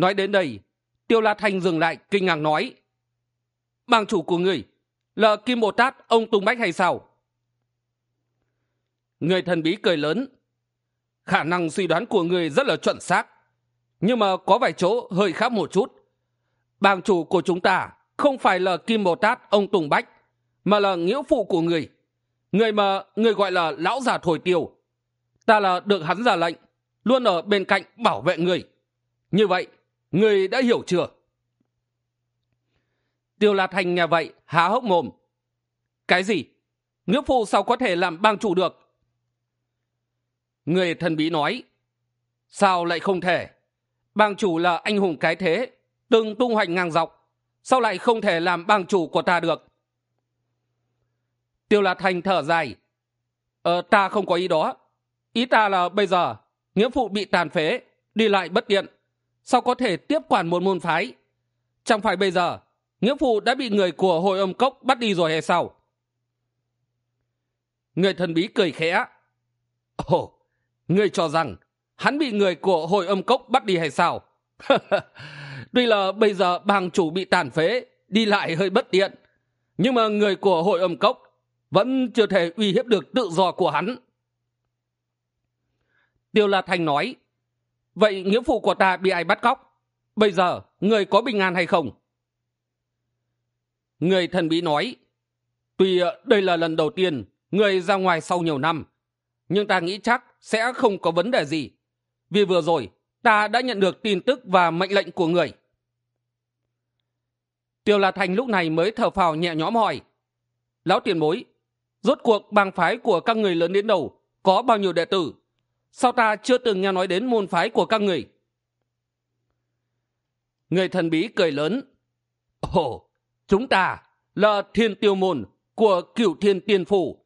nói đến đây, tiêu la thanh dừng lại, kinh ngạc nói, bang chủ của người là kim bồ tát, ông tùng bách hay sao? Người thần bí cười lớn, khả năng suy đoán của người rất là chuẩn xác, nhưng mà có vài chỗ hơi khác một chút. Bang chủ của chúng ta không phải là kim bồ tát, ông tùng bách, mà là nghĩa phụ của người người mà người gọi là lão già thổi tiêu ta là được hắn ra lệnh, luôn ở bên cạnh bảo vệ người như vậy người đã hiểu chưa? Tiêu Lạt thành nghe vậy, há hốc mồm. Cái gì? Nghĩa phụ sao có thể làm bang chủ được? Người thần bí nói, sao lại không thể? Bang chủ là anh hùng cái thế, từng tung hoành ngang dọc, sao lại không thể làm bang chủ của ta được? Tiêu Lạt thành thở dài ờ ta không có ý đó. Ý ta là bây giờ nghĩa phụ bị tàn phế, đi lại bất tiện sao có thể tiếp quản một môn phái? Chẳng phải bây giờ, nghĩa phụ đã bị người của hội âm cốc bắt đi rồi hay sao? Người thần bí cười khẽ. Ồ ngươi cho rằng hắn bị người của hội âm cốc bắt đi hay sao? Tuy là bây giờ bang chủ bị tàn phế, đi lại hơi bất tiện. Nhưng mà người của hội âm cốc vẫn chưa thể uy hiếp được tự do của hắn. Tiêu la thanh nói vậy nghĩa phụ của ta bị ai bắt cóc? Bây giờ, người có bình an hay không? Người thần bí nói, tuy ờ, đây là lần đầu tiên người ra ngoài sau nhiều năm, nhưng ta nghĩ chắc sẽ không có vấn đề gì. Vì vừa rồi, ta đã nhận được tin tức và mệnh lệnh của người. Tiêu la thành lúc này mới thở phào nhẹ nhõm hỏi, lão tiền bối, rốt cuộc bang phái của các người lớn đến đầu có bao nhiêu đệ tử? Sao ta chưa từng nghe nói đến môn phái của các người người thần bí cười lớn. Ồ, chúng ta là thiên tiêu môn của cửu thiên tiên phủ.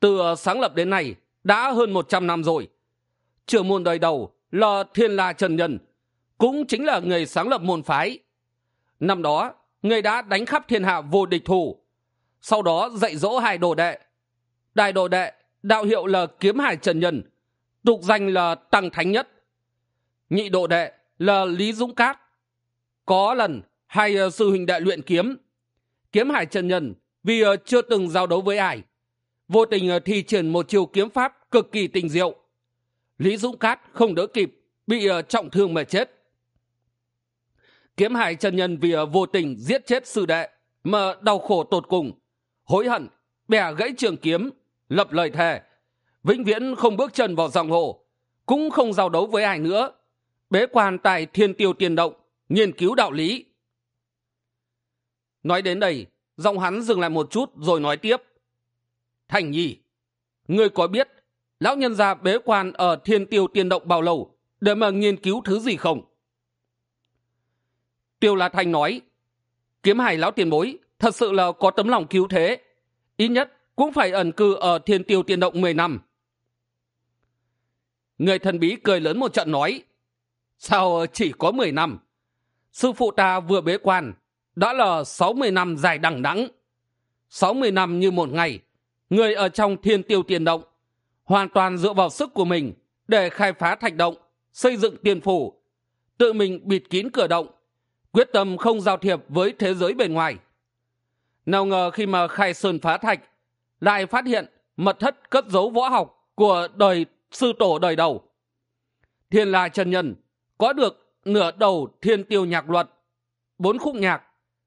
Từ sáng lập đến nay đã hơn một trăm năm rồi. Trưởng môn đời đầu là thiên la trần nhân, cũng chính là người sáng lập môn phái. Năm đó, người đã đánh khắp thiên hạ vô địch thủ. Sau đó dạy dỗ hai đồ đệ. Đại đồ đệ, đạo hiệu là kiếm hải trần nhân tục danh là tăng thánh nhất. Nhị độ đệ là lý dũng cát. Có lần hai ờ, sư huynh đệ luyện kiếm. Kiếm hải trần nhân vì ờ, chưa từng giao đấu với ai. Vô tình ờ, thi triển một chiều kiếm pháp cực kỳ tình diệu. Lý dũng cát không đỡ kịp, bị trọng thương mà chết. Kiếm hải trần nhân vì vô tình giết chết sư đệ mà đau khổ tột cùng, hối hận, bẻ gãy trường kiếm, lập lời thề vĩnh viễn không bước chân vào dòng hồ, cũng không giao đấu với ai nữa. Bế quan tại thiên tiêu tiền động, nghiên cứu đạo lý. Nói đến đây, giọng hắn dừng lại một chút rồi nói tiếp. Thành nhi, ngươi có biết lão nhân gia bế quan ở thiên tiêu tiền động bao lâu để mà nghiên cứu thứ gì không? Tiêu la thanh nói, kiếm hải lão tiền bối, thật sự là có tấm lòng cứu thế. Ít nhất cũng phải ẩn cư ở thiên tiêu tiền động mười năm người thần bí cười lớn một trận nói, sao chỉ có mười năm? Sư phụ ta vừa bế quan, đã là sáu mươi năm dài đằng đẵng. Sáu mươi năm như một ngày, người ở trong thiên tiêu tiền động, hoàn toàn dựa vào sức của mình để khai phá thạch động, xây dựng tiền phủ. Tự mình bịt kín cửa động, quyết tâm không giao thiệp với thế giới bên ngoài. Nào ngờ khi mà khai sơn phá thạch, lại phát hiện mật thất cất giấu võ học của đời sư tổ đời đầu. Thiên la chân nhân có được nửa đầu thiên tiêu nhạc luật, bốn khúc nhạc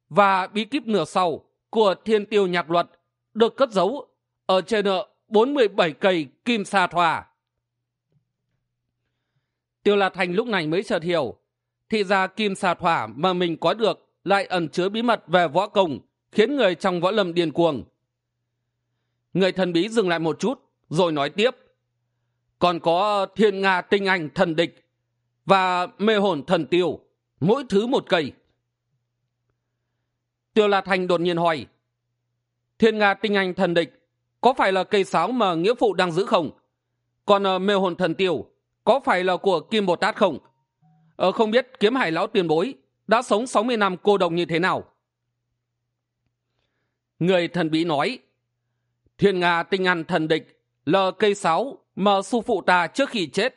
và bí kíp nửa sau của thiên tiêu nhạc luật được cất giấu ở trên nợ bốn mươi bảy cây kim sa thòa tiêu la thành lúc này mới chợt hiểu, thì ra kim sa thoa mà mình có được lại ẩn chứa bí mật về võ công, khiến người trong võ lâm điên cuồng. Người thần bí dừng lại một chút, rồi nói tiếp còn có thiên nga tinh anh thần địch và mê hồn thần tiêu mỗi thứ một cây. Tiêu la thành đột nhiên hỏi thiên nga tinh anh thần địch có phải là cây sáo mà nghĩa phụ đang giữ không? Còn ờ, mê hồn thần tiêu có phải là của kim bồ tát không? Ờ, không biết kiếm hải lão tiền bối đã sống sáu mươi năm cô độc như thế nào? Người thần bí nói thiên nga tinh anh thần địch là cây sáo mà sư phụ ta trước khi chết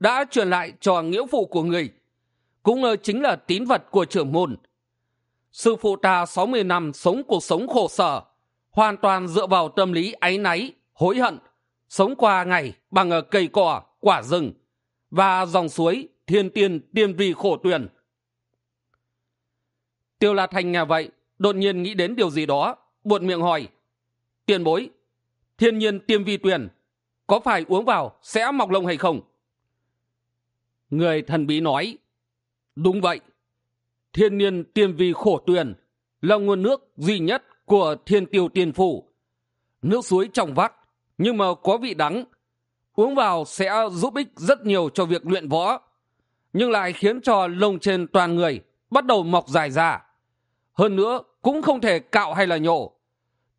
đã truyền lại cho nghĩa phụ của người, cũng chính là tín vật của trưởng môn. Sư phụ ta sáu mươi năm sống cuộc sống khổ sở, hoàn toàn dựa vào tâm lý áy náy, hối hận, sống qua ngày bằng cây cỏ, quả rừng và dòng suối, thiên tiên tiêm vi khổ tuyền. Tiêu la thành nghe vậy, đột nhiên nghĩ đến điều gì đó, buột miệng hỏi, tiền bối, thiên nhiên tiêm vi tuyền có phải uống vào sẽ mọc lông hay không? Người thần bí nói, đúng vậy. Thiên niên tiên vi khổ tuyền là nguồn nước duy nhất của thiên tiêu tiền phủ. Nước suối trong vắt nhưng mà có vị đắng. Uống vào sẽ giúp ích rất nhiều cho việc luyện võ, nhưng lại khiến cho lông trên toàn người bắt đầu mọc dài ra. Hơn nữa, cũng không thể cạo hay là nhổ,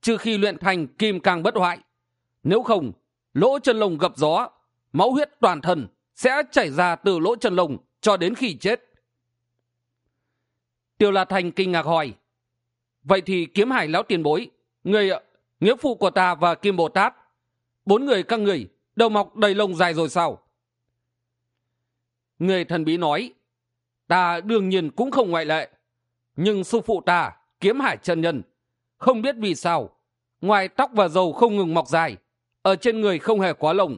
trừ khi luyện thành kim càng bất hoại. Nếu không lỗ chân lông gập gió, máu huyết toàn thân sẽ chảy ra từ lỗ chân lông cho đến khi chết. Tiêu la thành kinh ngạc hỏi, vậy thì kiếm hải lão tiền bối, người, nghĩa phụ của ta và kim bồ tát, bốn người các người đầu mọc đầy lông dài rồi sao? Người thần bí nói, ta đương nhiên cũng không ngoại lệ, nhưng sư phụ ta kiếm hải chân nhân, không biết vì sao, ngoài tóc và dầu không ngừng mọc dài ở trên người không hề quá lồng,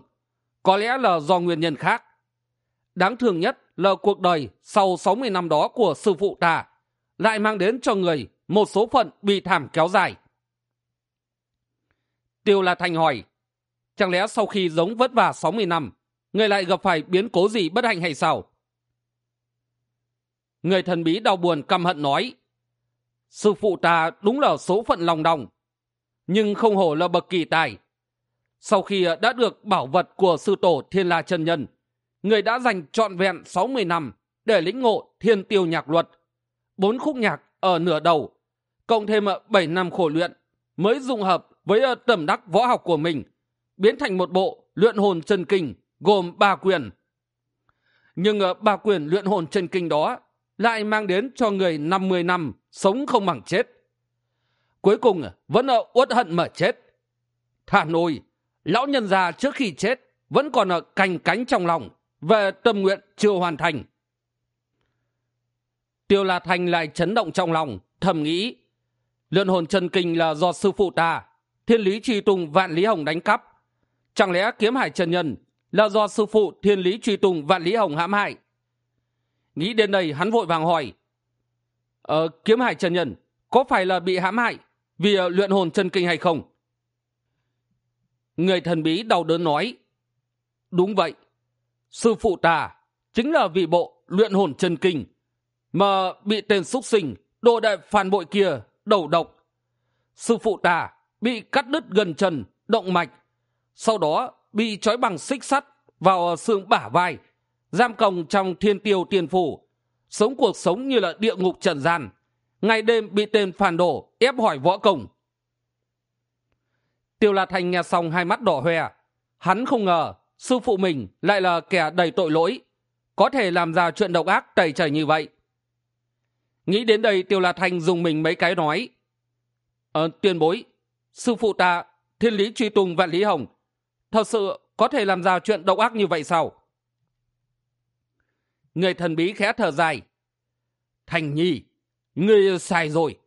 có lẽ là do nguyên nhân khác. Đáng thương nhất là cuộc đời sau sáu mươi năm đó của sư phụ ta lại mang đến cho người một số phận bị thảm kéo dài. Tiêu là thành hỏi chẳng lẽ sau khi giống vất vả sáu mươi năm người lại gặp phải biến cố gì bất hạnh hay sao? Người thần bí đau buồn căm hận nói sư phụ ta đúng là số phận lòng đồng nhưng không hổ là bậc kỳ tài sau khi ờ, đã được bảo vật của sư tổ thiên la chân nhân, người đã dành trọn vẹn sáu mươi năm để lĩnh ngộ thiên tiêu nhạc luật, bốn khúc nhạc ở nửa đầu, cộng thêm ờ, bảy năm khổ luyện mới dung hợp với ờ, tầm đắc võ học của mình, biến thành một bộ luyện hồn chân kinh gồm ba quyền nhưng ba quyền luyện hồn chân kinh đó lại mang đến cho người năm mươi năm sống không bằng chết. Cuối cùng vẫn uất hận mà chết. Thả nôi lão nhân già trước khi chết vẫn còn ở cành cánh trong lòng, về tâm nguyện chưa hoàn thành. Tiêu la thành lại chấn động trong lòng, thầm nghĩ luyện hồn chân kinh là do sư phụ ta, thiên lý truy tùng vạn lý hồng đánh cắp. Chẳng lẽ kiếm hải trần nhân là do sư phụ thiên lý truy tùng vạn lý hồng hãm hại? Nghĩ đến đây hắn vội vàng hỏi ờ kiếm hải trần nhân có phải là bị hãm hại vì luyện hồn chân kinh hay không? Người thần bí đau đớn nói, đúng vậy, sư phụ ta chính là vị bộ luyện hồn chân kinh mà bị tên xúc sinh, đồ đệ phản bội kia đầu độc. Sư phụ ta bị cắt đứt gần chân, động mạch, sau đó bị trói bằng xích sắt vào xương bả vai, giam còng trong thiên tiêu tiền phủ sống cuộc sống như là địa ngục trần gian. Ngày đêm bị tên phản đổ ép hỏi võ công tiêu la thành nghe xong hai mắt đỏ hoe. Hắn không ngờ, sư phụ mình lại là kẻ đầy tội lỗi. Có thể làm ra chuyện độc ác tẩy chảy như vậy. Nghĩ đến đây, tiêu la thành dùng mình mấy cái nói. Ờ tuyên bối, sư phụ ta, thiên lý truy tùng vạn lý hồng, thật sự có thể làm ra chuyện độc ác như vậy sao? Người thần bí khẽ thở dài. Thành nhi, ngươi sai rồi.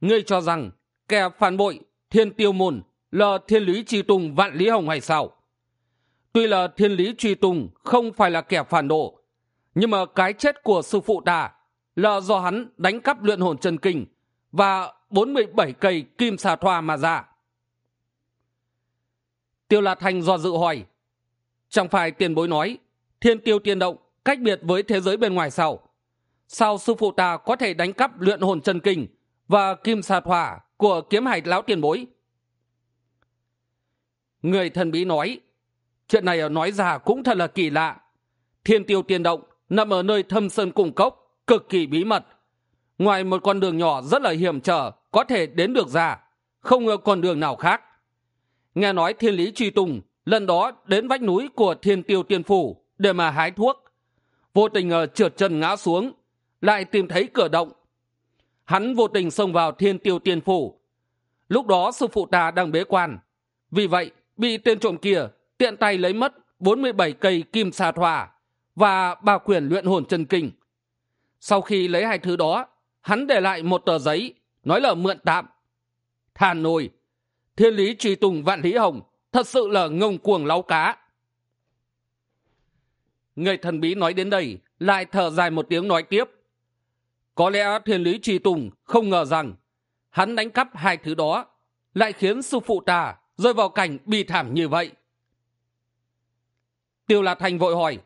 Ngươi cho rằng kẻ phản bội thiên tiêu môn là thiên lý truy tùng vạn lý hồng hay sao? Tuy là thiên lý truy tùng không phải là kẻ phản đồ nhưng mà cái chết của sư phụ ta là do hắn đánh cắp luyện hồn chân kinh và bốn mươi bảy cây kim xà thoa mà ra. Tiêu la thành do dự hỏi, chẳng phải tiền bối nói thiên tiêu tiên động cách biệt với thế giới bên ngoài sao? Sao sư phụ ta có thể đánh cắp luyện hồn chân kinh và kim xà thoa của kiếm hải lão tiền bối người thần bí nói chuyện này nói ra cũng thật là kỳ lạ. Thiên tiêu tiên động nằm ở nơi thâm sơn cung cốc cực kỳ bí mật. Ngoài một con đường nhỏ rất là hiểm trở có thể đến được ra không ngờ con đường nào khác. Nghe nói thiên lý truy tùng lần đó đến vách núi của thiên tiêu tiên phủ để mà hái thuốc. Vô tình ờ, trượt chân ngã xuống lại tìm thấy cửa động. Hắn vô tình xông vào thiên tiêu tiên phủ. Lúc đó sư phụ ta đang bế quan vì vậy bị tên trộm kia tiện tay lấy mất bốn mươi bảy cây kim xà thỏa và ba quyển luyện hồn chân kinh. Sau khi lấy hai thứ đó, hắn để lại một tờ giấy nói là mượn tạm. Than nồi, thiên lý truy tùng vạn lý hồng thật sự là ngông cuồng láu cá. Người thần bí nói đến đây lại thở dài một tiếng nói tiếp. Có lẽ thiên lý truy tùng không ngờ rằng hắn đánh cắp hai thứ đó lại khiến sư phụ ta rơi vào cảnh bi thảm như vậy. Tiêu la thành vội hỏi,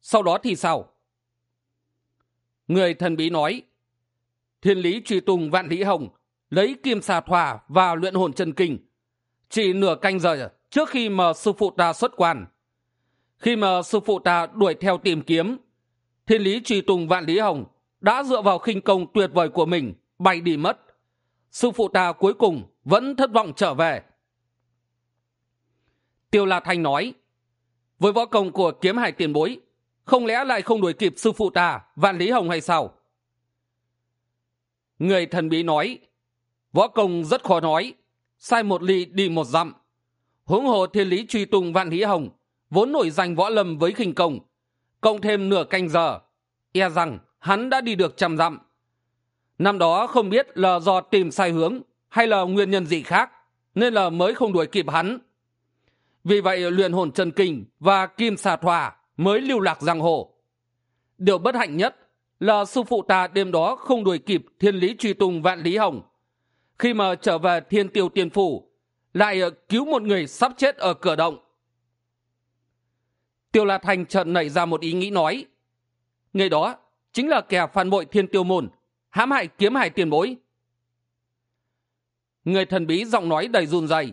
sau đó thì sao? Người thần bí nói, thiên lý truy tùng vạn lý hồng, lấy kim xà thỏa và luyện hồn chân kinh. Chỉ nửa canh giờ trước khi mà sư phụ ta xuất quan. Khi mà sư phụ ta đuổi theo tìm kiếm, thiên lý truy tùng vạn lý hồng đã dựa vào khinh công tuyệt vời của mình bay đi mất. Sư phụ ta cuối cùng vẫn thất vọng trở về tiêu la thanh nói, với võ công của kiếm hải tiền bối, không lẽ lại không đuổi kịp sư phụ ta, vạn lý hồng hay sao? Người thần bí nói, võ công rất khó nói, sai một ly đi một dặm. Huống hồ thiên lý truy tùng vạn lý hồng, vốn nổi danh võ lâm với khinh công, cộng thêm nửa canh giờ e rằng hắn đã đi được trăm dặm. Năm đó không biết là do tìm sai hướng hay là nguyên nhân gì khác, nên là mới không đuổi kịp hắn vì vậy luyện hồn chân kinh và kim xà thòa mới lưu lạc giang hồ. Điều bất hạnh nhất là sư phụ ta đêm đó không đuổi kịp thiên lý truy tùng vạn lý hồng. Khi mà trở về thiên tiêu tiên phủ, lại cứu một người sắp chết ở cửa động. Tiêu la thành chợt nảy ra một ý nghĩ nói, người đó chính là kẻ phản bội thiên tiêu môn, hãm hại kiếm hải tiền bối. Người thần bí giọng nói đầy run rẩy,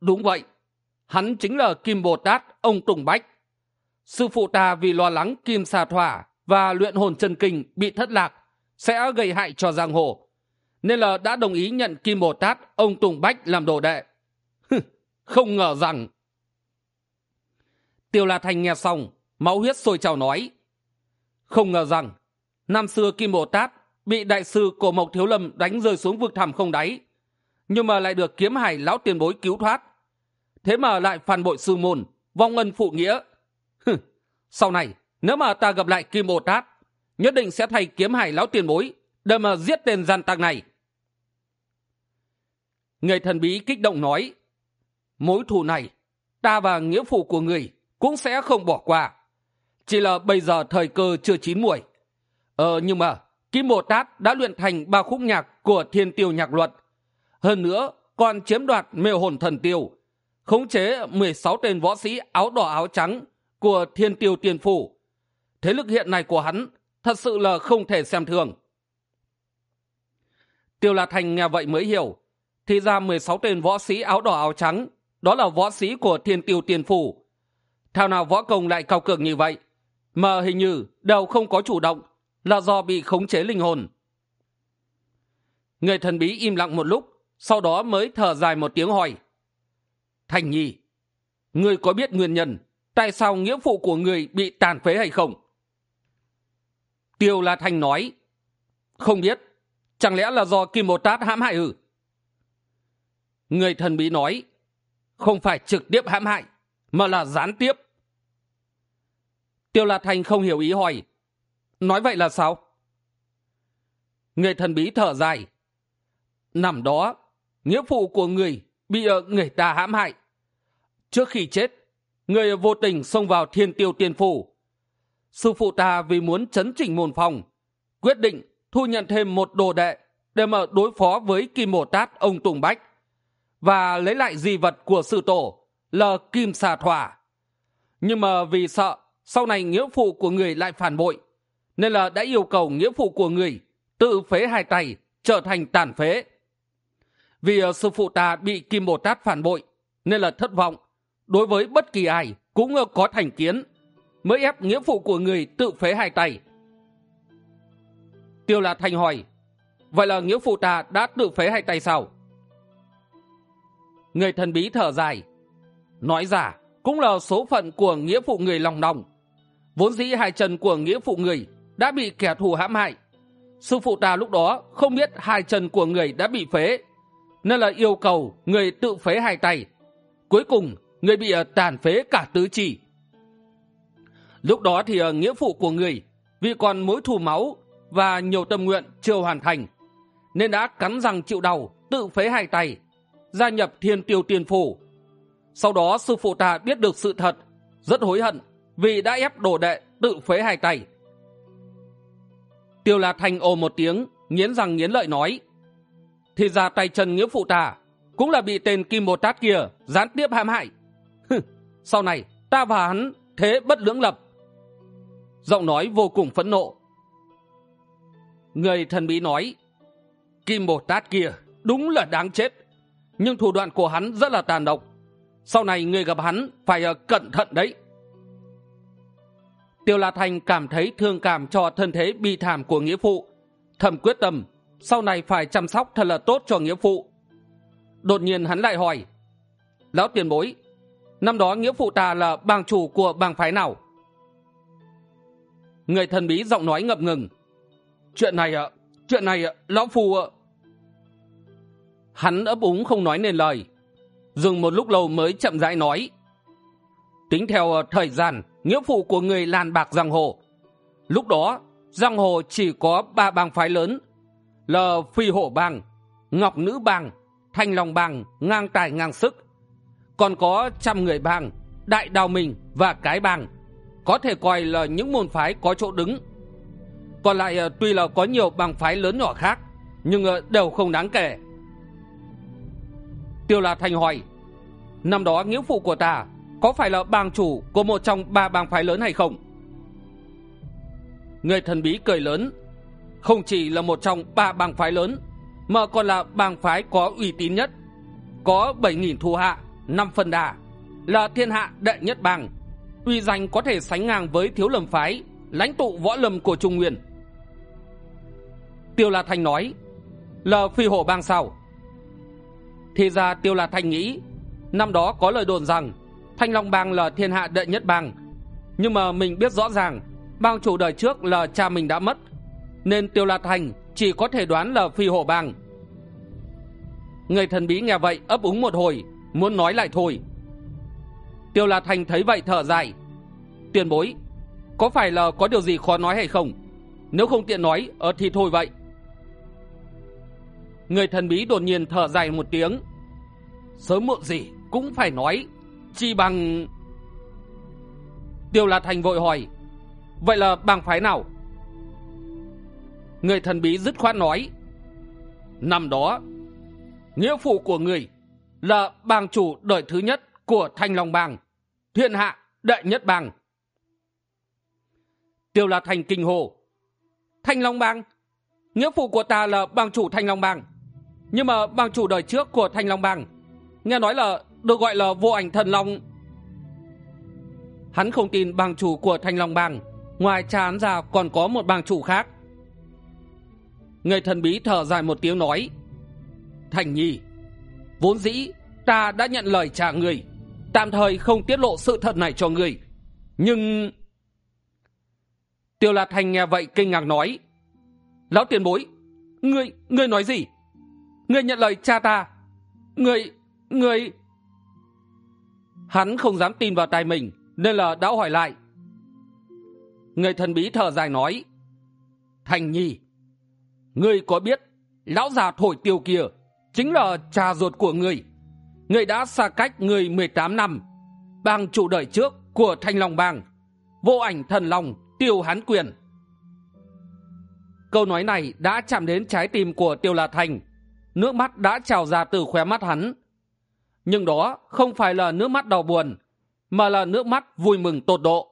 đúng vậy hắn chính là kim bồ tát, ông tùng bách. Sư phụ ta vì lo lắng kim xà thỏa và luyện hồn chân kinh bị thất lạc, sẽ gây hại cho giang hồ, nên là đã đồng ý nhận kim bồ tát, ông tùng bách làm đồ đệ. Không ngờ rằng. Tiêu la thành nghe xong, máu huyết sôi trào nói. Không ngờ rằng, năm xưa kim bồ tát bị đại sư cổ mộc thiếu lâm đánh rơi xuống vực thẳm không đáy, nhưng mà lại được kiếm hải lão tiền bối cứu thoát thế mà lại phản bội sư môn, vong ân phụ nghĩa. Sau này, nếu mà ta gặp lại kim bồ tát, nhất định sẽ thay kiếm hải lão tiền bối để mà giết tên gian tặc này. Người thần bí kích động nói, mối thù này, ta và nghĩa phụ của người cũng sẽ không bỏ qua. Chỉ là bây giờ thời cơ chưa chín muồi. Ờ nhưng mà kim bồ tát đã luyện thành ba khúc nhạc của thiên tiêu nhạc luật. Hơn nữa, còn chiếm đoạt mê hồn thần tiêu khống chế mười sáu tên võ sĩ áo đỏ áo trắng của thiên tiêu tiên phủ. Thế lực hiện nay của hắn thật sự là không thể xem thường. Tiêu la thành nghe vậy mới hiểu, thì ra mười sáu tên võ sĩ áo đỏ áo trắng, đó là võ sĩ của thiên tiêu tiên phủ. Thao nào võ công lại cao cường như vậy, mà hình như đều không có chủ động, là do bị khống chế linh hồn. Người thần bí im lặng một lúc, sau đó mới thở dài một tiếng hỏi thành nhi. Ngươi có biết nguyên nhân tại sao nghĩa phụ của người bị tàn phế hay không? Tiêu la thanh nói. Không biết. Chẳng lẽ là do kim bồ tát hãm hại ư? Người thần bí nói. Không phải trực tiếp hãm hại, mà là gián tiếp. Tiêu la thanh không hiểu ý hỏi. Nói vậy là sao? Người thần bí thở dài. Nằm đó, nghĩa phụ của người bị ở người ta hãm hại trước khi chết, người vô tình xông vào thiên tiêu tiên phủ. Sư phụ ta vì muốn chấn chỉnh môn phòng, quyết định thu nhận thêm một đồ đệ để mở đối phó với kim bồ tát ông tùng bách và lấy lại di vật của sư tổ là kim xà thỏa. Nhưng mà vì sợ sau này nghĩa phụ của người lại phản bội, nên là đã yêu cầu nghĩa phụ của người tự phế hai tay, trở thành tàn phế. Vì ờ, sư phụ ta bị kim bồ tát phản bội, nên là thất vọng đối với bất kỳ ai cũng có thành kiến. Mới ép nghĩa phụ của người tự phế hai tay. Tiêu là thành hỏi, vậy là nghĩa phụ ta đã tự phế hai tay sao? Người thần bí thở dài, nói giả cũng là số phận của nghĩa phụ người lòng nòng. Vốn dĩ hai chân của nghĩa phụ người đã bị kẻ thù hãm hại. Sư phụ ta lúc đó không biết hai chân của người đã bị phế, nên là yêu cầu người tự phế hai tay. Cuối cùng người bị ờ, tàn phế cả tứ chi. Lúc đó thì ờ, nghĩa phụ của người vì còn mối thù máu và nhiều tâm nguyện chưa hoàn thành, nên đã cắn răng chịu đau, tự phế hai tay, gia nhập thiên tiêu tiền phủ. Sau đó sư phụ ta biết được sự thật, rất hối hận vì đã ép đồ đệ tự phế hai tay. Tiêu la thanh ồ một tiếng, nghiến răng nghiến lợi nói, thì ra tay chân nghĩa phụ ta cũng là bị tên kim bồ tát kia gián tiếp hãm hại sau này ta và hắn thế bất lưỡng lập. Giọng nói vô cùng phẫn nộ. Người thần bí nói, kim bồ tát kia đúng là đáng chết, nhưng thủ đoạn của hắn rất là tàn độc. Sau này người gặp hắn phải ờ, cẩn thận đấy. Tiêu la thành cảm thấy thương cảm cho thân thế bi thảm của nghĩa phụ, thầm quyết tâm, sau này phải chăm sóc thật là tốt cho nghĩa phụ. Đột nhiên hắn lại hỏi, lão tiền bối năm đó nghĩa phụ ta là bang chủ của bang phái nào? Người thần bí giọng nói ngập ngừng. Chuyện này ạ, chuyện này ạ, lão phù ạ. Hắn ấp úng không nói nên lời. Dừng một lúc lâu mới chậm rãi nói. Tính theo ờ, thời gian, nghĩa phụ của người làn bạc giang hồ. Lúc đó, giang hồ chỉ có ba bang phái lớn. Là phi hổ bang, ngọc nữ bang, thanh long bang, ngang tài ngang sức còn có trăm người bang, đại đào mình và cái bang, có thể coi là những môn phái có chỗ đứng. Còn lại ờ, tuy là có nhiều bang phái lớn nhỏ khác, nhưng ờ, đều không đáng kể. Tiêu la thành hỏi, năm đó nghĩa phụ của ta có phải là bang chủ của một trong ba bang phái lớn hay không? Người thần bí cười lớn, không chỉ là một trong ba bang phái lớn, mà còn là bang phái có uy tín nhất, có bảy nghìn thu hạ năm phần đà là thiên hạ đệ nhất bang, uy danh có thể sánh ngang với thiếu lầm phái, lãnh tụ võ lâm của trung nguyên. Tiêu la thanh nói là phi hổ bang sao? Thì ra tiêu la thanh nghĩ, năm đó có lời đồn rằng thanh long bang là thiên hạ đệ nhất bang, nhưng mà mình biết rõ ràng bang chủ đời trước là cha mình đã mất, nên tiêu la thành chỉ có thể đoán là phi hổ bang. Người thần bí nghe vậy ấp úng một hồi muốn nói lại thôi. Tiêu la thành thấy vậy thở dài. Tiền bối, có phải là có điều gì khó nói hay không? Nếu không tiện nói ở thì thôi vậy. Người thần bí đột nhiên thở dài một tiếng. Sớm muộn gì cũng phải nói, chi bằng tiêu la thành vội hỏi, vậy là bằng phái nào? Người thần bí dứt khoát nói, năm đó, nghĩa phụ của người là bang chủ đời thứ nhất của thanh long bang, thiên hạ đệ nhất bang. Tiêu la thành kinh hồ, thanh long bang. Nghĩa phụ của ta là bang chủ thanh long bang. Nhưng mà bang chủ đời trước của thanh long bang, nghe nói là được gọi là vô ảnh thần long. Hắn không tin bang chủ của thanh long bang, ngoài cha hắn ra còn có một bang chủ khác. Người thần bí thở dài một tiếng nói, thành nhi vốn dĩ, ta đã nhận lời trả người. Tạm thời không tiết lộ sự thật này cho người nhưng, tiêu lạt thành nghe vậy kinh ngạc nói, lão tiền bối, ngươi ngươi nói gì? Ngươi nhận lời cha ta. Ngươi ngươi hắn không dám tin vào tai mình, nên là đã hỏi lại. Người thần bí thở dài nói thành nhi, ngươi có biết lão già thổi tiêu kia chính là cha ruột của người, người đã xa cách người mười tám năm bang chủ đời trước của thanh long bang vô ảnh thần long tiêu hán quyền. Câu nói này đã chạm đến trái tim của tiêu la thành. Nước mắt đã trào ra từ khóe mắt hắn. Nhưng đó không phải là nước mắt đau buồn mà là nước mắt vui mừng tột độ.